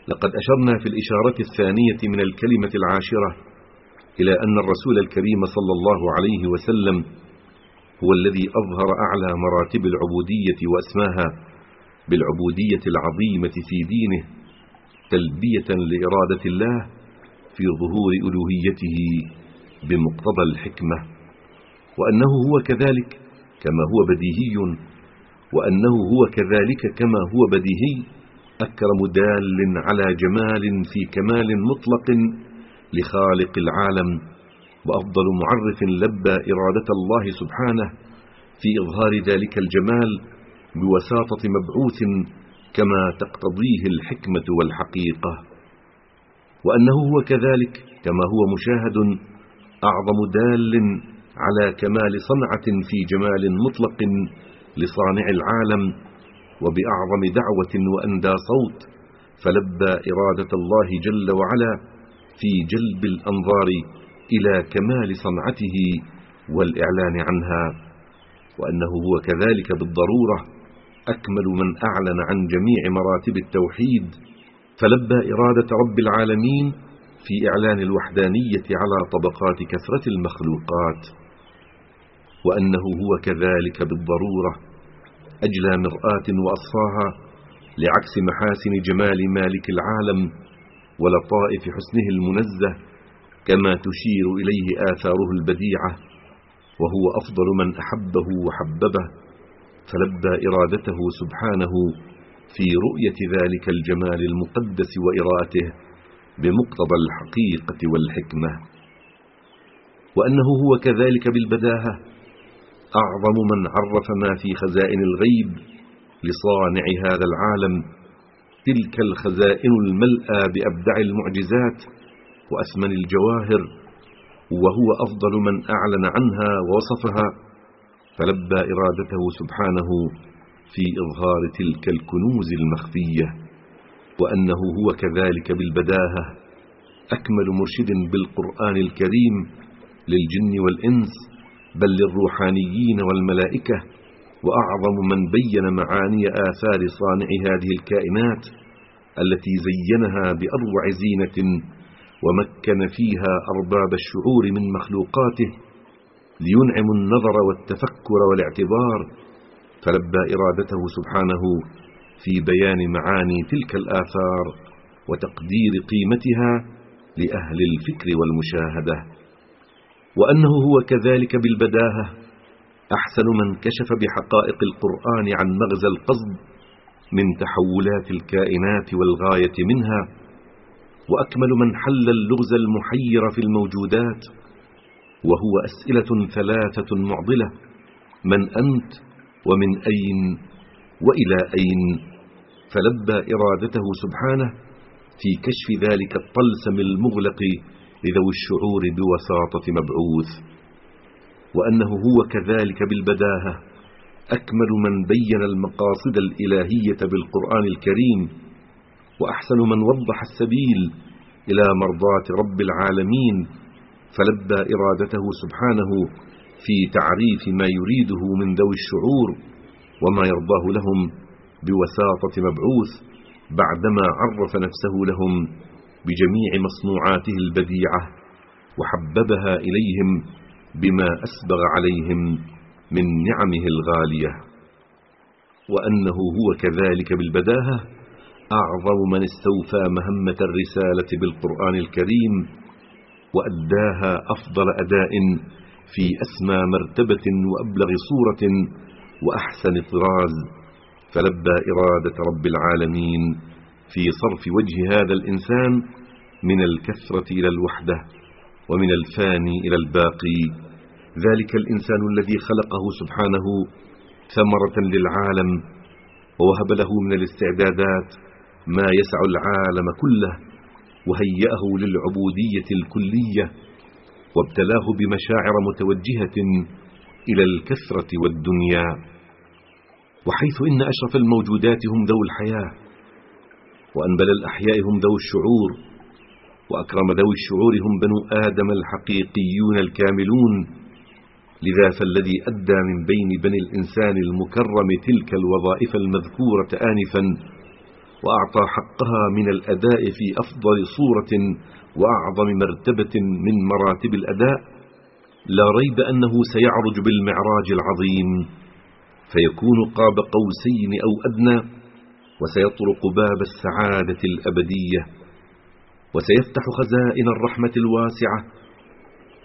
Speaker 1: لقد أشرنا في الإشارة الثانية من الكلمة العاشرة إلى أن الرسول الكريم صلى الله عليه وسلم هو الذي أظهر أعلى مراتب العبودية وأسماها بالعبودية العظيمة في دينه تلبية لإرادة الله في ظهور ألوهيته بمقتضى الحكمة وأنه هو كذلك كما هو بديهي وأنه هو كذلك كما هو بديهي أكرم دال على جمال في كمال مطلق لخالق العالم وأفضل معرف لبى إرادة الله سبحانه في إظهار ذلك الجمال بوساطة مبعوث كما تقتضيه الحكمة والحقيقة. وأنه هو كذلك كما هو مشاهد أعظم دال على كمال صنعة في جمال مطلق لصانع العالم وبأعظم دعوة وأندى صوت فلبى إرادة الله جل وعلا في جلب الأنظار إلى كمال صنعته والإعلان عنها وأنه هو كذلك بالضرورة أكمل من أعلن عن جميع مراتب التوحيد. فلبى إرادة رب العالمين في إعلان الوحدانية على طبقات كثرة المخلوقات وأنه هو كذلك بالضرورة أجلى مرآة وأصفاها لعكس محاسن جمال مالك العالم ولطائف حسنه المنزه كما تشير إليه آثاره البديعة وهو أفضل من أحبه وحببه فلبى إرادته سبحانه في رؤية ذلك الجمال المقدس وإراءته بمقتضى الحقيقة والحكمة. وأنه هو كذلك بالبداهة أعظم من عرف ما في خزائن الغيب لصانع هذا العالم تلك الخزائن الملأى بأبدع المعجزات وأثمن الجواهر وهو أفضل من أعلن عنها ووصفها فلبى إرادته سبحانه في إظهار تلك الكنوز المخفية وأنه هو كذلك بالبداهة أكمل مرشد بالقرآن الكريم للجن والإنس بل للروحانيين والملائكة وأعظم من بين معاني آثار صانع هذه الكائنات التي زينها بأروع زينة ومكن فيها أرباب الشعور من مخلوقاته لينعم النظر والتفكر والاعتبار فلبى إرادته سبحانه في بيان معاني تلك الآثار وتقدير قيمتها لأهل الفكر والمشاهدة. وأنه هو كذلك بالبداهة. أحسن من كشف بحقائق القرآن عن مغزى القصد من تحولات الكائنات والغاية منها وأكمل من حل اللغز المحير في الموجودات وهو أسئلة ثلاثة معضلة من أنت؟ ومن أين؟ وإلى أين؟ فلبى إرادته سبحانه في كشف ذلك الطلسم المغلق لذوي الشعور بوساطة مبعوث وأنه هو كذلك بالبداهة أكمل من بين المقاصد الإلهية بالقرآن الكريم وأحسن من وضح السبيل إلى مرضاة رب العالمين فلبى إرادته سبحانه في تعريف ما يريده من ذوي الشعور وما يرضاه لهم بوساطة مبعوث بعدما عرف نفسه لهم. بجميع مصنوعاته البديعة وحببها إليهم بما أسبغ عليهم من نعمه الغالية وأنه هو كذلك بالبداهة أعظم من استوفى مهمة الرسالة بالقرآن الكريم وأداها أفضل أداء في أسمى مرتبة وأبلغ صورة وأحسن طراز. فلبى إرادة رب العالمين في صرف وجه هذا الإنسان من الكثرة إلى الوحدة ومن الفاني إلى الباقي. ذلك الإنسان الذي خلقه سبحانه ثمرة للعالم ووهب له من الاستعدادات ما يسع العالم كله وهيأه للعبودية الكلية وابتلاه بمشاعر متوجهة إلى الكثرة والدنيا. وحيث إن أشرف الموجودات هم ذو الحياة وأنبل الأحياء هم ذو الشعور وأكرم ذوي الشعور هم بنو آدم الحقيقيون الكاملون لذا فالذي أدى من بين بني الإنسان المكرم تلك الوظائف المذكورة آنفا وأعطى حقها من الأداء في أفضل صورة وأعظم مرتبة من مراتب الأداء لا ريب أنه سيعرج بالمعراج العظيم فيكون قاب قوسين أو أدنى وسيطرق باب السعادة الأبدية وسيفتح خزائن الرحمة الواسعة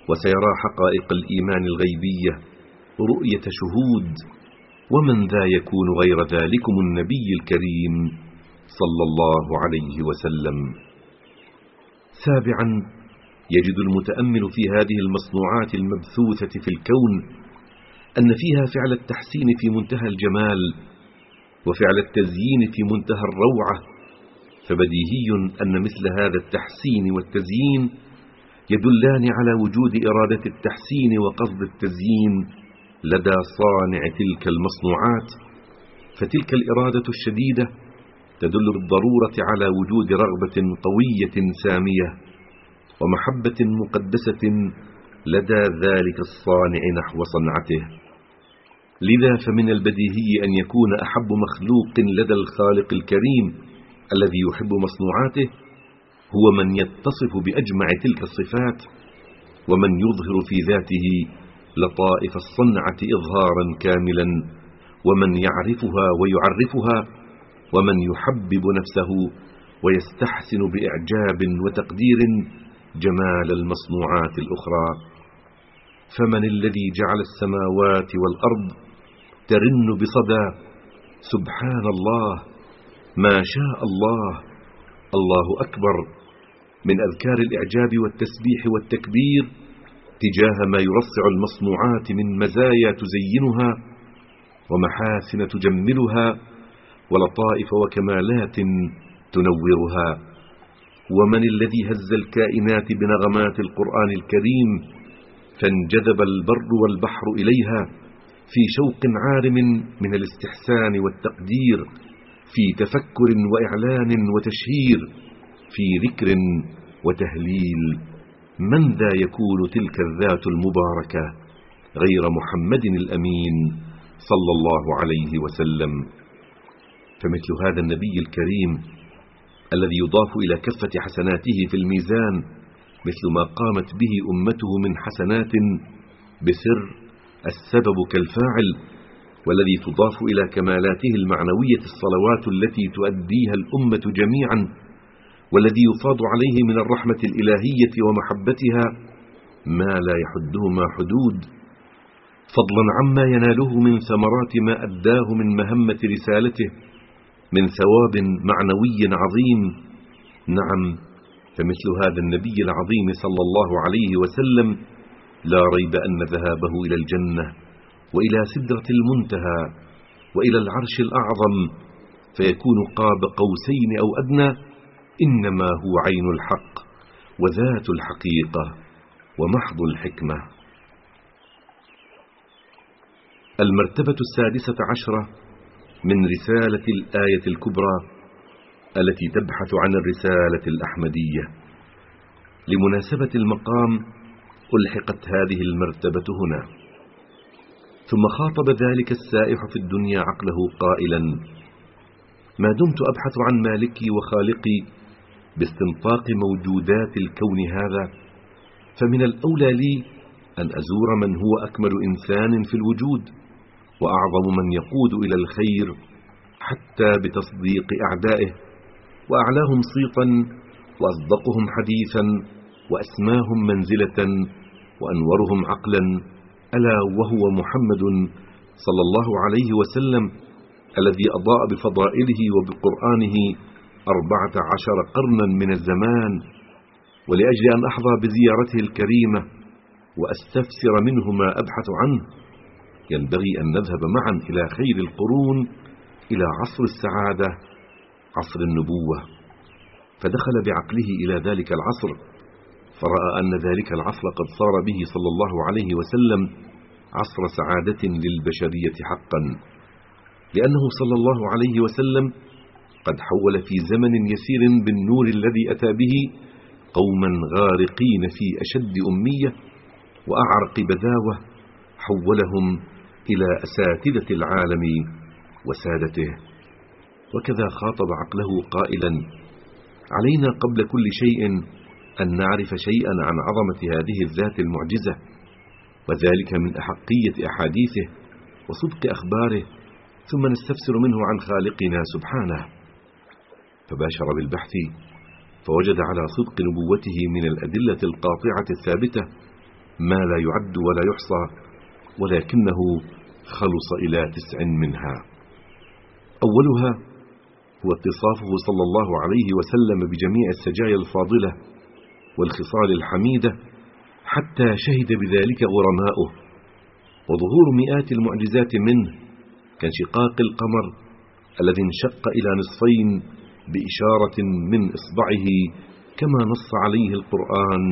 Speaker 1: وسيرى حقائق الإيمان الغيبية رؤية شهود ومن ذا يكون غير ذلكم النبي الكريم صلى الله عليه وسلم. سابعا يجد المتأمل في هذه المصنوعات المبثوثة في الكون أن فيها فعل التحسين في منتهى الجمال وفعل التزيين في منتهى الروعة فبديهي أن مثل هذا التحسين والتزيين يدلان على وجود إرادة التحسين وقصد التزيين لدى صانع تلك المصنوعات. فتلك الإرادة الشديدة تدل بالضرورة على وجود رغبة قوية سامية ومحبة مقدسة لدى ذلك الصانع نحو صنعته. لذا فمن البديهي أن يكون أحب مخلوق لدى الخالق الكريم الذي يحب مصنوعاته هو من يتصف بأجمع تلك الصفات ومن يظهر في ذاته لطائف الصنعة إظهارا كاملا ومن يعرفها ويعرفها ومن يحبب نفسه ويستحسن بإعجاب وتقدير جمال المصنوعات الأخرى. فمن الذي جعل السماوات والأرض ترن بصدى سبحان الله ما شاء الله الله أكبر. من أذكار الإعجاب والتسبيح والتكبير تجاه ما يرصع المصنوعات من مزايا تزينها ومحاسن تجملها ولطائف وكمالات تنورها. ومن الذي هز الكائنات بنغمات القرآن الكريم فانجذب البر والبحر إليها في شوق عارم من الاستحسان والتقدير في تفكر وإعلان وتشهير في ذكر وتهليل. من ذا يكون تلك الذات المباركة غير محمد الأمين صلى الله عليه وسلم؟ فمثل هذا النبي الكريم الذي يضاف إلى كفة حسناته في الميزان مثل ما قامت به أمته من حسنات بسر السبب كالفاعل والذي تضاف إلى كمالاته المعنوية الصلوات التي تؤديها الأمة جميعا والذي يفاض عليه من الرحمة الإلهية ومحبتها ما لا يحدهما حدود. فضلا عما يناله من ثمرات ما أداه من مهمة رسالته من ثواب معنوي عظيم. نعم فمثل هذا النبي العظيم صلى الله عليه وسلم لا ريب أن ذهابه إلى الجنة وإلى سدرة المنتهى وإلى العرش الأعظم فيكون قاب قوسين أو أدنى إنما هو عين الحق وذات الحقيقة ومحض الحكمة. المرتبة السادسة عشرة من رسالة الآية الكبرى التي تبحث عن الرسالة الأحمدية. لمناسبة المقام ألحقت هذه المرتبة هنا. ثم خاطب ذلك السائح في الدنيا عقله قائلا ما دمت أبحث عن مالكي وخالقي باستنطاق موجودات الكون هذا فمن الأولى لي أن أزور من هو أكمل إنسان في الوجود وأعظم من يقود إلى الخير حتى بتصديق أعدائه وأعلاهم صيتا وأصدقهم حديثا وأسماهم منزلة وأنورهم عقلا ألا وهو محمد صلى الله عليه وسلم الذي أضاء بفضائله وبقرآنه أربعة عشر قرنا من الزمان ولأجل أن أحظى بزيارته الكريمة وأستفسر منه ما أبحث عنه ينبغي أن نذهب معا إلى خير القرون إلى عصر السعادة عصر النبوة. فدخل بعقله إلى ذلك العصر فرأى أن ذلك العصر قد صار به صلى الله عليه وسلم عصر سعادة للبشرية حقا. لأنه صلى الله عليه وسلم قد حول في زمن يسير بالنور الذي أتى به قوما غارقين في أشد أمية وأعرق بذاوة حولهم إلى أساتذة العالم وسادته. وكذا خاطب عقله قائلا علينا قبل كل شيء أن نعرف شيئا عن عظمة هذه الذات المعجزة وذلك من أحقية أحاديثه وصدق أخباره ثم نستفسر منه عن خالقنا سبحانه. فباشر بالبحث فوجد على صدق نبوته من الأدلة القاطعة الثابتة ما لا يعد ولا يحصى ولكنه خلص إلى تسع منها. أولها هو اتصافه صلى الله عليه وسلم بجميع السجايا الفاضلة والخصال الحميدة حتى شهد بذلك غرماؤه وظهور مئات المعجزات منه كانشقاق القمر الذي انشق إلى نصفين بإشارة من إصبعه كما نص عليه القرآن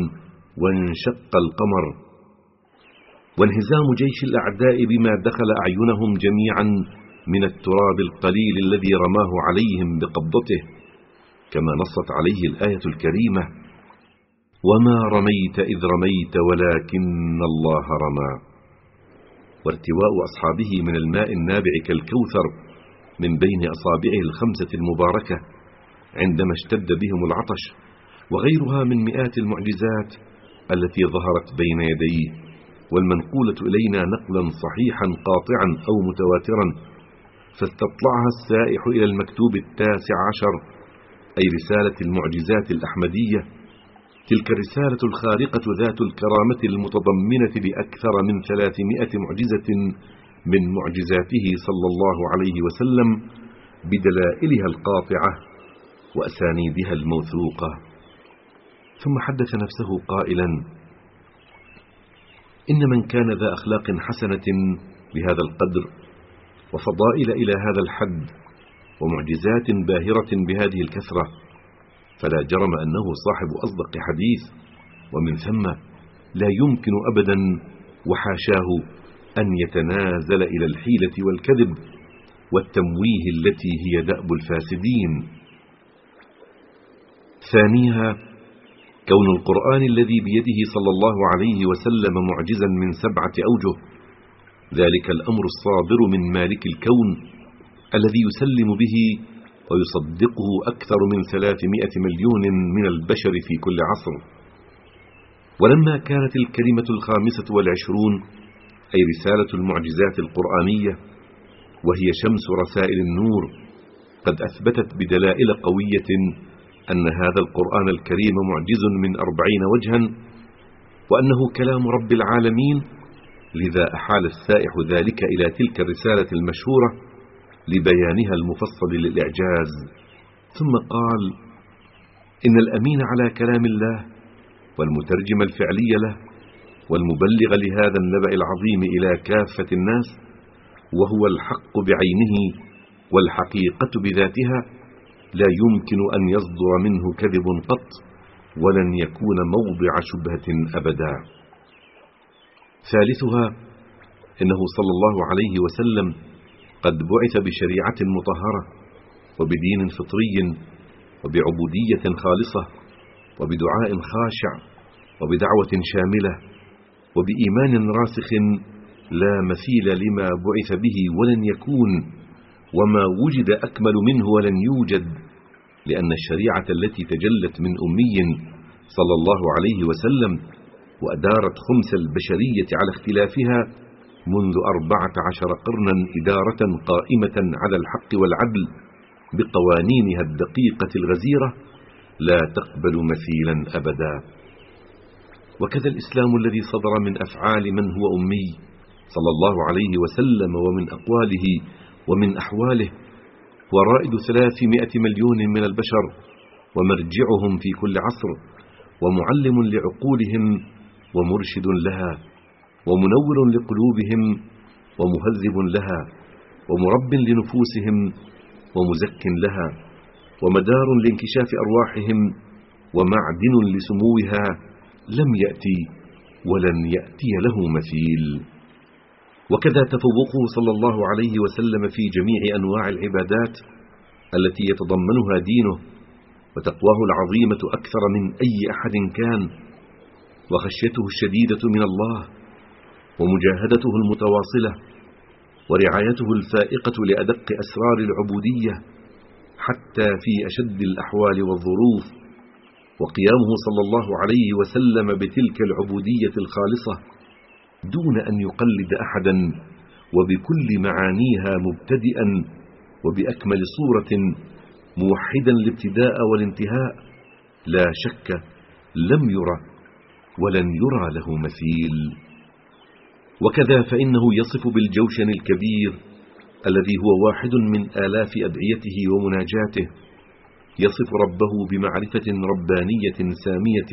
Speaker 1: وانشق القمر. وانهزام جيش الأعداء بما دخل أعينهم جميعا من التراب القليل الذي رماه عليهم بقبضته كما نصت عليه الآية الكريمة وما رميت إذ رميت ولكن الله رمى. وارتواء أصحابه من الماء النابع كالكوثر من بين أصابعه الخمسة المباركة عندما اشتد بهم العطش وغيرها من مئات المعجزات التي ظهرت بين يديه والمنقولة إلينا نقلا صحيحا قاطعا أو متواترا فاستطلعها السائح إلى المكتوب التاسع عشر أي رسالة المعجزات الأحمدية تلك الرسالة الخارقة ذات الكرامة المتضمنة لأكثر من ثلاثمائة معجزة من معجزاته صلى الله عليه وسلم بدلائلها القاطعة وأسانيدها الموثوقة. ثم حدث نفسه قائلا إن من كان ذا أخلاق حسنة بهذا القدر وفضائل إلى هذا الحد ومعجزات باهرة بهذه الكثرة فلا جرم أنه صاحب أصدق حديث ومن ثم لا يمكن أبدا وحاشاه أن يتنازل إلى الحيلة والكذب والتمويه التي هي دأب الفاسدين. ثانيها كون القرآن الذي بيده صلى الله عليه وسلم معجزا من سبعة أوجه ذلك الأمر الصادر من مالك الكون الذي يسلم به ويصدقه أكثر من ثلاثمائة مليون من البشر في كل عصر. ولما كانت الكلمة الخامسة والعشرون أي رسالة المعجزات القرآنية وهي شمس رسائل النور قد أثبتت بدلائل قوية أن هذا القرآن الكريم معجز من أربعين وجها وأنه كلام رب العالمين لذا أحال السائح ذلك إلى تلك الرسالة المشهورة لبيانها المفصل للإعجاز. ثم قال إن الأمين على كلام الله والمترجم الفعلي له والمبلغ لهذا النبأ العظيم إلى كافة الناس وهو الحق بعينه والحقيقة بذاتها لا يمكن أن يصدر منه كذب قط ولن يكون موضع شبهة أبدا. ثالثها إنه صلى الله عليه وسلم قد بعث بشريعة مطهرة وبدين فطري وبعبودية خالصة وبدعاء خاشع وبدعوة شاملة وبإيمان راسخ لا مثيل لما بعث به ولن يكون وما وجد أكمل منه ولن يوجد لأن الشريعة التي تجلت من أمي صلى الله عليه وسلم وأدارت خمس البشرية على اختلافها منذ أربعة عشر قرنا إدارة قائمة على الحق والعدل بقوانينها الدقيقة الغزيرة لا تقبل مثيلا أبدا. وكذا الإسلام الذي صدر من أفعال من هو أمي صلى الله عليه وسلم ومن أقواله ومن أحواله هو رائد ثلاثمائة مليون من البشر ومرجعهم في كل عصر ومعلم لعقولهم ومرشد لها. ومنور لقلوبهم ومهذب لها ومرب لنفوسهم ومزك لها ومدار لانكشاف أرواحهم ومعدن لسموها لم يأتي ولن يأتي له مثيل. وكذا تفوقه صلى الله عليه وسلم في جميع أنواع العبادات التي يتضمنها دينه وتقواه العظيمة أكثر من أي أحد كان وخشيته الشديدة من الله ومجاهدته المتواصلة ورعايته الفائقة لأدق أسرار العبودية حتى في أشد الأحوال والظروف وقيامه صلى الله عليه وسلم بتلك العبودية الخالصة دون أن يقلد أحدا وبكل معانيها مبتدئا وبأكمل صورة موحدا الابتداء والانتهاء لا شك لم يرى ولن يرى له مثيل. وكذا فإنه يصف بالجوشن الكبير الذي هو واحد من آلاف أدعيته ومناجاته يصف ربه بمعرفة ربانية سامية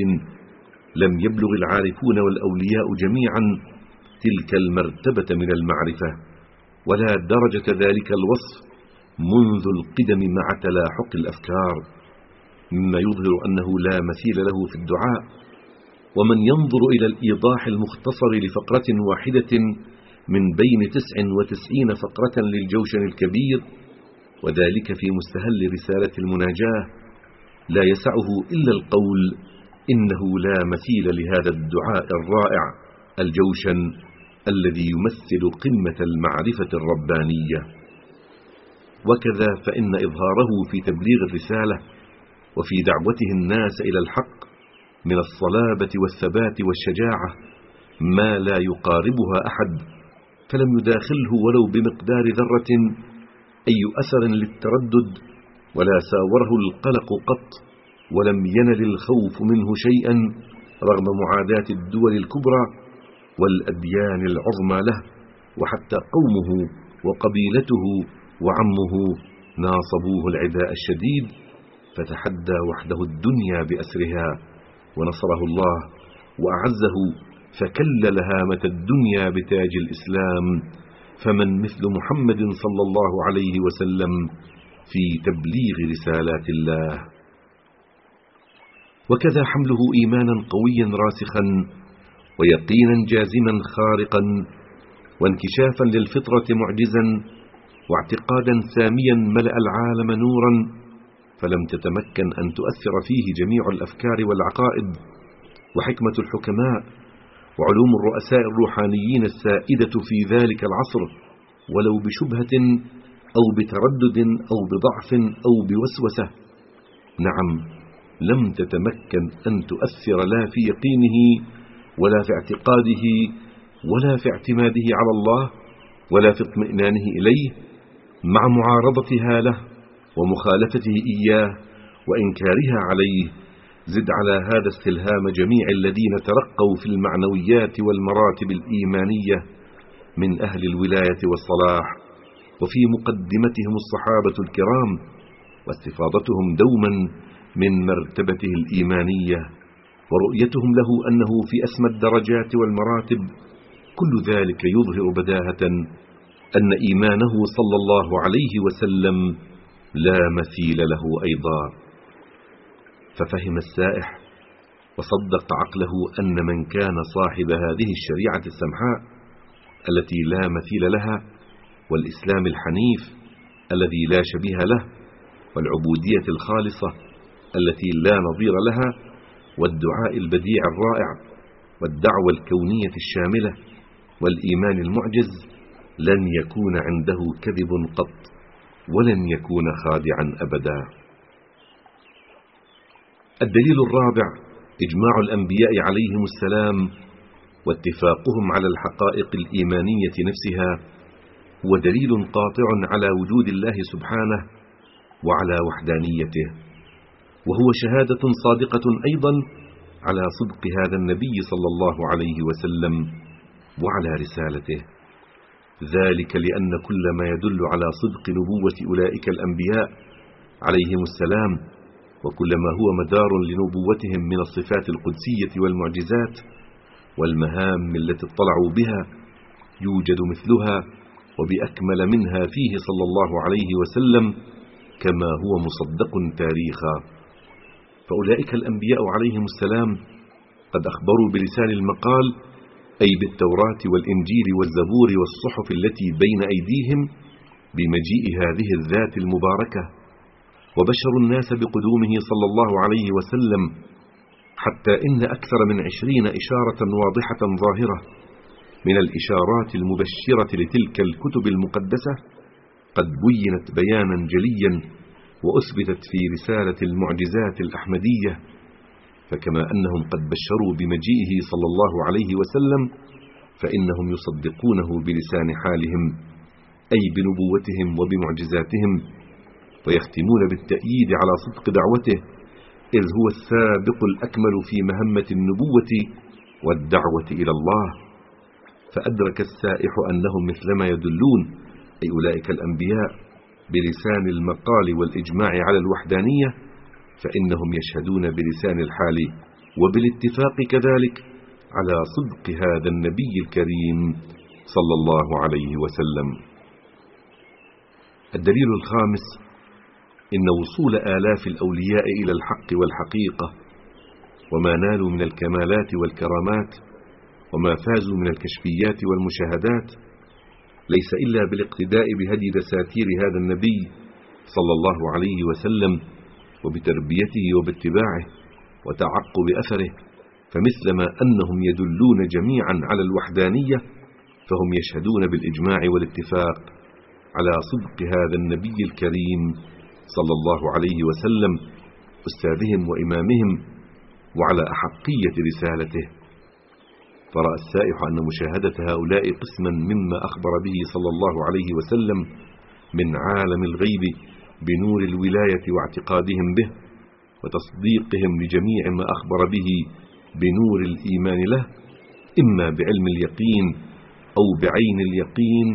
Speaker 1: لم يبلغ العارفون والأولياء جميعا تلك المرتبة من المعرفة ولا درجة ذلك الوصف منذ القدم مع تلاحق الأفكار مما يظهر أنه لا مثيل له في الدعاء. ومن ينظر إلى الإيضاح المختصر لفقرة واحدة من بين تسع وتسعين فقرة للجوشن الكبير وذلك في مستهل رسالة المناجاة لا يسعه إلا القول إنه لا مثيل لهذا الدعاء الرائع الجوشن الذي يمثل قمة المعرفة الربانية. وكذا فإن إظهاره في تبليغ الرسالة وفي دعوته الناس إلى الحق من الصلابة والثبات والشجاعة ما لا يقاربها أحد فلم يداخله ولو بمقدار ذرة أي أثر للتردد ولا ساوره القلق قط ولم ينل الخوف منه شيئا رغم معاداة الدول الكبرى والأديان العظمى له وحتى قومه وقبيلته وعمه ناصبوه العداء الشديد فتحدى وحده الدنيا بأسرها. ونصره الله وأعزه فكلل هامة الدنيا بتاج الإسلام. فمن مثل محمد صلى الله عليه وسلم في تبليغ رسالات الله. وكذا حمله إيمانا قويا راسخا ويقينا جازما خارقا وانكشافا للفطرة معجزا واعتقادا ساميا ملأ العالم نورا. فلم تتمكن أن تؤثر فيه جميع الأفكار والعقائد وحكمة الحكماء وعلوم الرؤساء الروحانيين السائدة في ذلك العصر ولو بشبهة أو بتردد أو بضعف أو بوسوسة. نعم لم تتمكن أن تؤثر لا في يقينه ولا في اعتقاده ولا في اعتماده على الله ولا في اطمئنانه إليه مع معارضتها له. ومخالفته إياه وإنكارها عليه زد على هذا استلهام جميع الذين ترقوا في المعنويات والمراتب الإيمانية من أهل الولاية والصلاح وفي مقدمتهم الصحابة الكرام واستفاضتهم دوما من مرتبته الإيمانية ورؤيتهم له أنه في أسمى الدرجات والمراتب كل ذلك يظهر بداهة أن إيمانه صلى الله عليه وسلم لا مثيل له أيضا. ففهم السائح وصدق عقله أن من كان صاحب هذه الشريعة السمحاء التي لا مثيل لها والإسلام الحنيف الذي لا شبيه له والعبودية الخالصة التي لا نظير لها والدعاء البديع الرائع والدعوة الكونية الشاملة والإيمان المعجز لن يكون عنده كذب قط. ولن يكون خادعا أبدا. الدليل الرابع إجماع الأنبياء عليهم السلام واتفاقهم على الحقائق الإيمانية نفسها هو دليل قاطع على وجود الله سبحانه وعلى وحدانيته وهو شهادة صادقة أيضا على صدق هذا النبي صلى الله عليه وسلم وعلى رسالته. ذلك لأن كل ما يدل على صدق نبوة أولئك الأنبياء عليهم السلام وكل ما هو مدار لنبوتهم من الصفات القدسية والمعجزات والمهام التي اطلعوا بها يوجد مثلها وبأكمل منها فيه صلى الله عليه وسلم كما هو مصدق تاريخا. فأولئك الأنبياء عليهم السلام قد أخبروا بلسان المقال أي بالتوراة والإنجيل والزبور والصحف التي بين أيديهم بمجيء هذه الذات المباركة. وبشروا الناس بقدومه صلى الله عليه وسلم حتى إن أكثر من عشرين إشارة واضحة ظاهرة من الإشارات المبشرة لتلك الكتب المقدسة قد بينت بيانا جليا وأثبتت في رسالة المعجزات الأحمدية فكما أنهم قد بشروا بمجيئه صلى الله عليه وسلم فإنهم يصدقونه بلسان حالهم أي بنبوتهم وبمعجزاتهم ويختمون بالتأييد على صدق دعوته إذ هو السابق الأكمل في مهمة النبوة والدعوة إلى الله. فأدرك السائح أنهم مثلما يدلون أي أولئك الأنبياء بلسان المقال والإجماع على الوحدانية فإنهم يشهدون بلسان الحال وبالاتفاق كذلك على صدق هذا النبي الكريم صلى الله عليه وسلم. الدليل الخامس إن وصول آلاف الأولياء إلى الحق والحقيقة وما نالوا من الكمالات والكرامات وما فازوا من الكشفيات والمشاهدات ليس إلا بالاقتداء بهدي دساتير هذا النبي صلى الله عليه وسلم وبتربيته وباتباعه وتعقب أثره فمثلما أنهم يدلون جميعا على الوحدانية فهم يشهدون بالإجماع والاتفاق على صدق هذا النبي الكريم صلى الله عليه وسلم أستاذهم وإمامهم وعلى أحقية رسالته. فرأى السائح أن مشاهدة هؤلاء قسما مما أخبر به صلى الله عليه وسلم من عالم الغيب بنور الولاية واعتقادهم به وتصديقهم لجميع ما أخبر به بنور الإيمان له إما بعلم اليقين أو بعين اليقين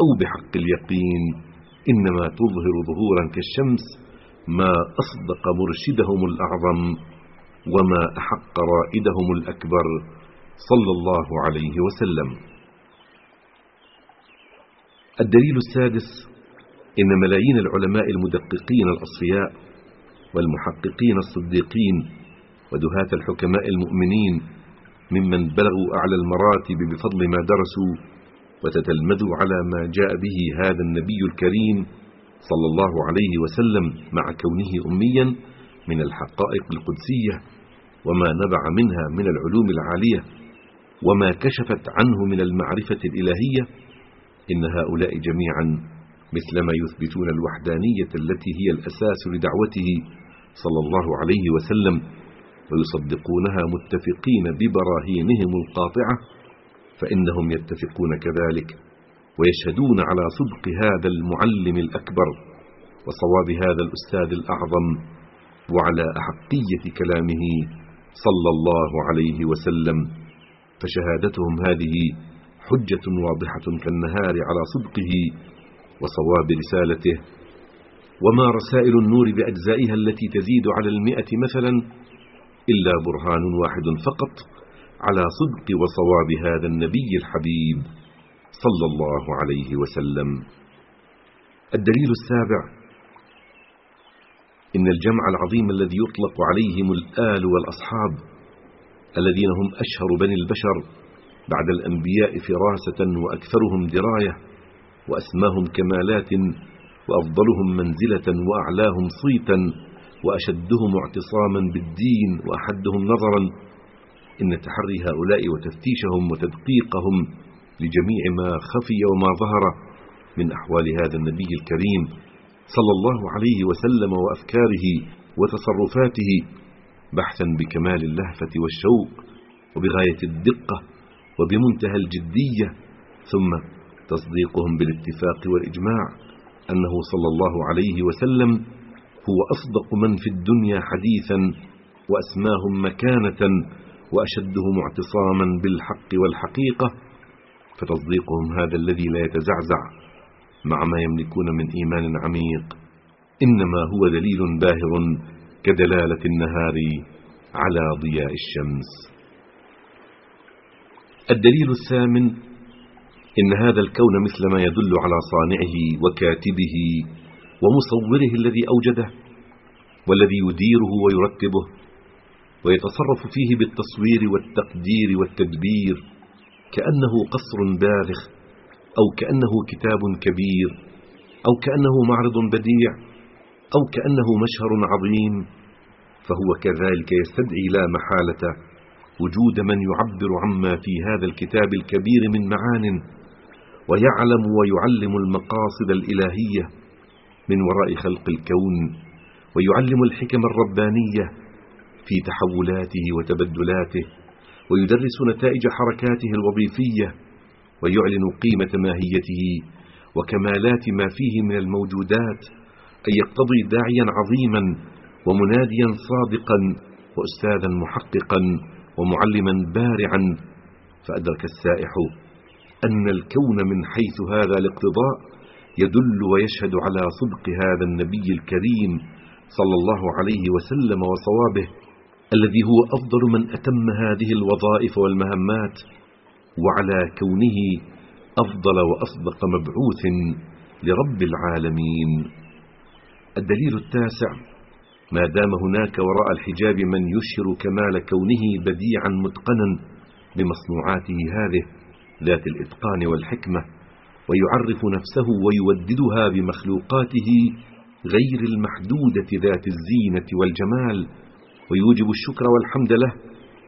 Speaker 1: أو بحق اليقين. إنما تظهر ظهورا كالشمس ما أصدق مرشدهم الأعظم وما أحق رائدهم الأكبر صلى الله عليه وسلم. الدليل السادس إن ملايين العلماء المدققين الأصفياء والمحققين الصديقين ودهاة الحكماء المؤمنين ممن بلغوا أعلى المراتب بفضل ما درسوا وتتلمذوا على ما جاء به هذا النبي الكريم صلى الله عليه وسلم مع كونه أميا من الحقائق القدسية وما نبع منها من العلوم العالية وما كشفت عنه من المعرفة الإلهية إن هؤلاء جميعا مثلما يثبتون الوحدانية التي هي الأساس لدعوته صلى الله عليه وسلم ويصدقونها متفقين ببراهينهم القاطعة فإنهم يتفقون كذلك ويشهدون على صدق هذا المعلم الأكبر وصواب هذا الأستاذ الأعظم وعلى أحقية كلامه صلى الله عليه وسلم فشهادتهم هذه حجة واضحة كالنهار على صدقه وصواب رسالته. وما رسائل النور بأجزائها التي تزيد على المئة مثلا إلا برهان واحد فقط على صدق وصواب هذا النبي الحبيب صلى الله عليه وسلم. الدليل السابع إن الجمع العظيم الذي يطلق عليهم الآل والأصحاب الذين هم أشهر بني البشر بعد الأنبياء فراسة وأكثرهم دراية وأسماهم كمالات وأفضلهم منزلة وأعلاهم صيتا وأشدهم اعتصاما بالدين وأحدهم نظرا. إن تحري هؤلاء وتفتيشهم وتدقيقهم لجميع ما خفي وما ظهر من أحوال هذا النبي الكريم صلى الله عليه وسلم وأفكاره وتصرفاته بحثا بكمال اللهفة والشوق وبغاية الدقة وبمنتهى الجدية. ثم تصديقهم بالاتفاق والإجماع أنه صلى الله عليه وسلم هو أصدق من في الدنيا حديثا وأسماهم مكانة وأشدهم اعتصاما بالحق والحقيقة فتصديقهم هذا الذي لا يتزعزع مع ما يملكون من إيمان عميق إنما هو دليل باهر كدلالة النهار على ضياء الشمس. الدليل الثامن إن هذا الكون مثل ما يدل على صانعه وكاتبه ومصوره الذي أوجده والذي يديره ويرتبه ويتصرف فيه بالتصوير والتقدير والتدبير كأنه قصر باذخ أو كأنه كتاب كبير أو كأنه معرض بديع أو كأنه مشهر عظيم فهو كذلك يستدعي لا محالة وجود من يعبر عما في هذا الكتاب الكبير من معان ويعلم ويعلم المقاصد الإلهية من وراء خلق الكون ويعلم الحكم الربانية في تحولاته وتبدلاته ويدرس نتائج حركاته الوظيفية ويعلن قيمة ماهيته وكمالات ما فيه من الموجودات أن يقتضي داعيا عظيما ومناديا صادقا وأستاذا محققا ومعلما بارعا فأدرك السائح أن الكون من حيث هذا الاقتضاء يدل ويشهد على صدق هذا النبي الكريم صلى الله عليه وسلم وصوابه الذي هو أفضل من أتم هذه الوظائف والمهمات وعلى كونه أفضل وأصدق مبعوث لرب العالمين. الدليل التاسع ما دام هناك وراء الحجاب من يشهر كمال كونه بديعا متقنا بمصنوعاته هذه. ذات الإتقان والحكمة ويعرف نفسه ويوددها بمخلوقاته غير المحدودة ذات الزينة والجمال ويوجب الشكر والحمد له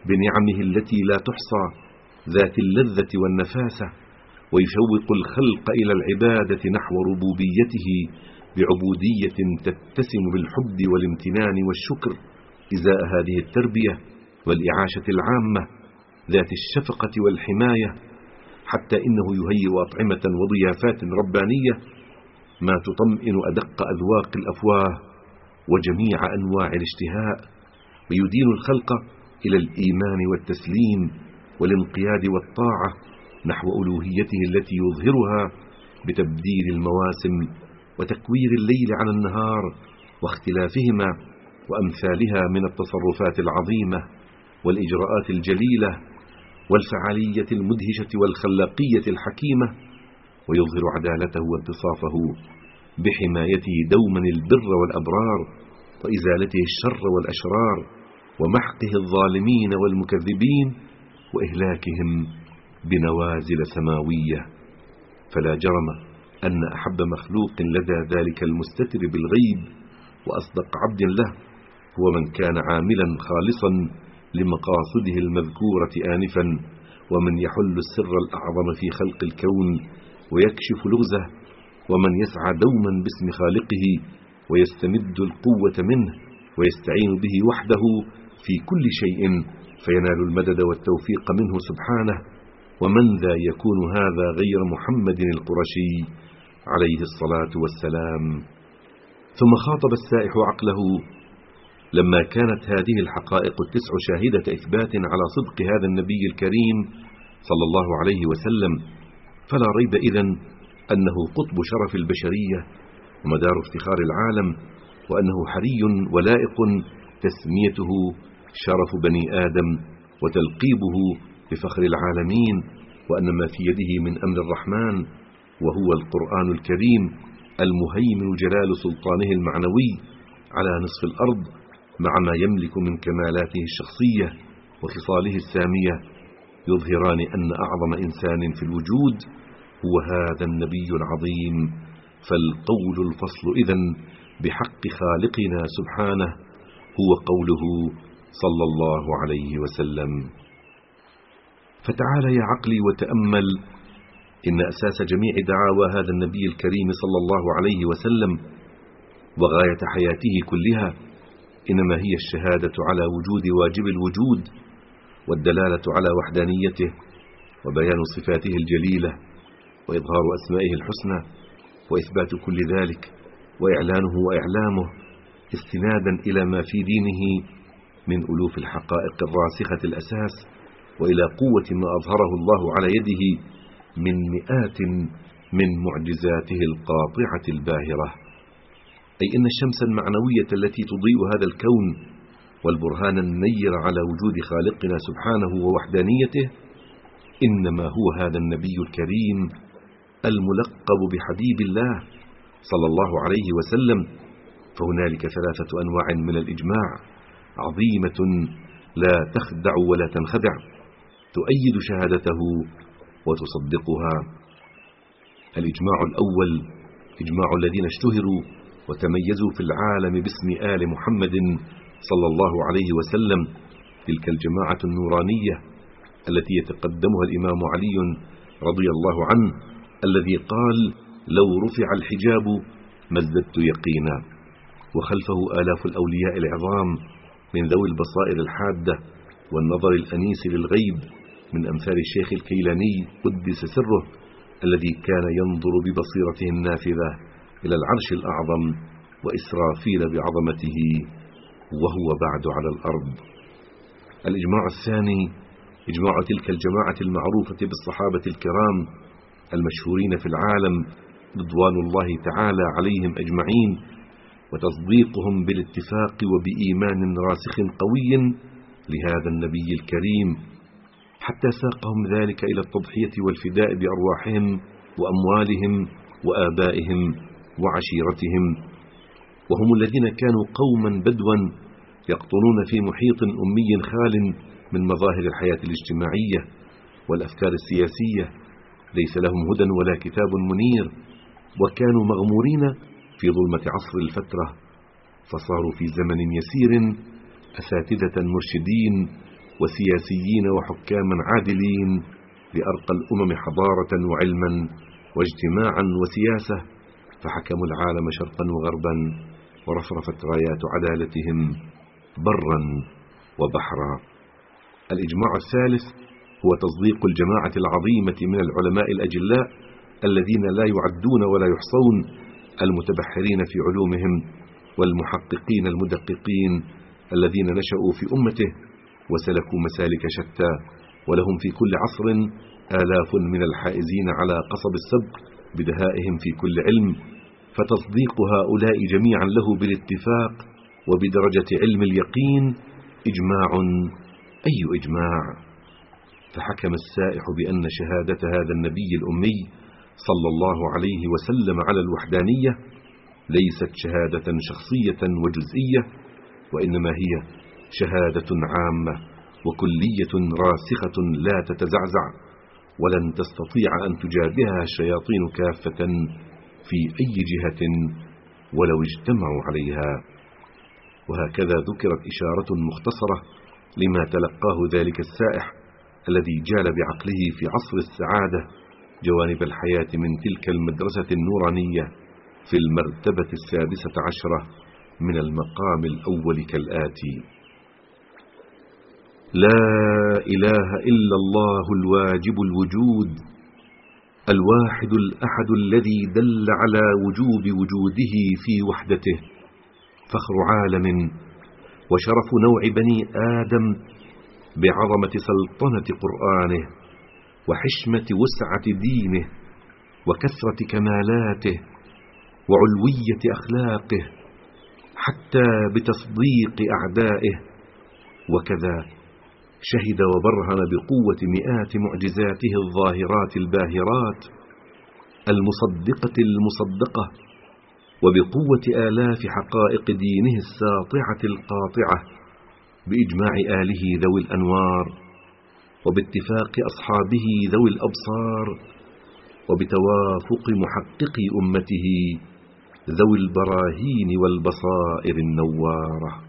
Speaker 1: بنعمه التي لا تحصى ذات اللذة والنفاسة ويشوق الخلق إلى العبادة نحو ربوبيته بعبودية تتسم بالحب والامتنان والشكر إزاء هذه التربية والإعاشة العامة ذات الشفقة والحماية حتى إنه يهيئ أطعمة وضيافات ربانية ما تطمئن أدق أذواق الأفواه وجميع أنواع الاشتهاء ويدين الخلق إلى الإيمان والتسليم والانقياد والطاعة نحو ألوهيته التي يظهرها بتبديل المواسم وتكوير الليل على النهار واختلافهما وأمثالها من التصرفات العظيمة والإجراءات الجليلة والفعالية المدهشة والخلاقية الحكيمة ويظهر عدالته وانتصافه بحمايته دوما البر والأبرار وإزالته الشر والأشرار ومحقه الظالمين والمكذبين وإهلاكهم بنوازل سماوية. فلا جرم أن أحب مخلوق لدى ذلك المستتر بالغيب وأصدق عبد له هو من كان عاملا خالصا لمقاصده المذكورة آنفا ومن يحل السر الأعظم في خلق الكون ويكشف لغزه ومن يسعى دوما باسم خالقه ويستمد القوة منه ويستعين به وحده في كل شيء فينال المدد والتوفيق منه سبحانه. ومن ذا يكون هذا غير محمد القرشي؟ عليه الصلاة والسلام. ثم خاطب السائح عقله لما كانت هذه الحقائق التسع شاهدة إثبات على صدق هذا النبي الكريم صلى الله عليه وسلم فلا ريب إذن أنه قطب شرف البشرية ومدار افتخار العالم وأنه حري ولائق تسميته شرف بني آدم وتلقيبه بفخر العالمين وأن ما في يده من أمر الرحمن وهو القرآن الكريم المهيمن جلال سلطانه المعنوي على نصف الأرض مع ما يملك من كمالاته الشخصية وخصاله السامية يظهران أن أعظم إنسان في الوجود هو هذا النبي العظيم. فالقول الفصل إذن بحق خالقنا سبحانه هو قوله صلى الله عليه وسلم. فتعال يا عقلي وتأمل إن أساس جميع دعاوى هذا النبي الكريم صلى الله عليه وسلم وغاية حياته كلها إنما هي الشهادة على وجود واجب الوجود والدلالة على وحدانيته وبيان صفاته الجليلة وإظهار أسمائه الحسنى وإثبات كل ذلك وإعلانه وإعلامه استنادا إلى ما في دينه من ألوف الحقائق الراسخة الأساس وإلى قوة ما أظهره الله على يده من مئات من معجزاته القاطعة الباهرة. أي إن الشمس المعنوية التي تضيء هذا الكون والبرهان النير على وجود خالقنا سبحانه ووحدانيته إنما هو هذا النبي الكريم الملقب بحبيب الله صلى الله عليه وسلم فهنالك ثلاثة أنواع من الإجماع عظيمة لا تخدع ولا تنخدع تؤيد شهادته وتصدقها. الإجماع الأول إجماع الذين اشتهروا وتميزوا في العالم باسم آل محمد صلى الله عليه وسلم. تلك الجماعة النورانية التي يتقدمها الإمام علي رضي الله عنه الذي قال لو رفع الحجاب ما ازددت يقينا. وخلفه آلاف الأولياء العظام من ذوي البصائر الحادة والنظر الأنيس للغيب من أمثال الشيخ الكيلاني قدس سره الذي كان ينظر ببصيرته النافذة. إلى العرش الأعظم وإسرافيل بعظمته وهو بعد على الأرض. الإجماع الثاني إجماع تلك الجماعة المعروفة بالصحابة الكرام المشهورين في العالم رضوان الله تعالى عليهم أجمعين وتصديقهم بالاتفاق وبإيمان راسخ قوي لهذا النبي الكريم حتى ساقهم ذلك إلى التضحية والفداء بأرواحهم وأموالهم وآبائهم. وعشيرتهم وهم الذين كانوا قوما بدوا يقطنون في محيط أمي خال من مظاهر الحياة الاجتماعية والأفكار السياسية ليس لهم هدى ولا كتاب منير وكانوا مغمورين في ظلمة عصر الفترة فصاروا في زمن يسير أساتذة مرشدين وسياسيين وحكاما عادلين لأرقى الأمم حضارة وعلما واجتماعا وسياسة. فحكموا العالم شرقا وغربا ورفرفت رايات عدالتهم برا وبحرا. الإجماع الثالث هو تصديق الجماعة العظيمة من العلماء الأجلاء الذين لا يعدون ولا يحصون المتبحرين في علومهم والمحققين المدققين الذين نشأوا في أمته وسلكوا مسالك شتى ولهم في كل عصر آلاف من الحائزين على قصب السبق بدهائهم في كل علم. فتصديق هؤلاء جميعا له بالاتفاق وبدرجة علم اليقين إجماع. أي إجماع؟ فحكم السائح بأن شهادة هذا النبي الأمي صلى الله عليه وسلم على الوحدانية ليست شهادة شخصية وجزئية وإنما هي شهادة عامة وكلية راسخة لا تتزعزع ولن تستطيع أن تجابهها الشياطين كافة. في أي جهة ولو اجتمعوا عليها. وهكذا ذكرت إشارة مختصرة لما تلقاه ذلك السائح الذي جال بعقله في عصر السعادة جوانب الحياة من تلك المدرسة النورانية في المرتبة السادسة عشرة من المقام الأول كالآتي. لا إله إلا الله الواجب الوجود الواحد الأحد الذي دل على وجوب وجوده في وحدته فخر عالم وشرف نوع بني آدم بعظمة سلطنة قرآنه وحشمة وسعة دينه وكثرة كمالاته وعلوية أخلاقه حتى بتصديق أعدائه وكذا شهد وبرهن بقوة مئات معجزاته الظاهرات الباهرات المصدقة المصدقة وبقوة آلاف حقائق دينه الساطعة القاطعة بإجماع آله ذوي الأنوار وباتفاق أصحابه ذوي الأبصار وبتوافق محققي أمته ذوي البراهين والبصائر النوارة.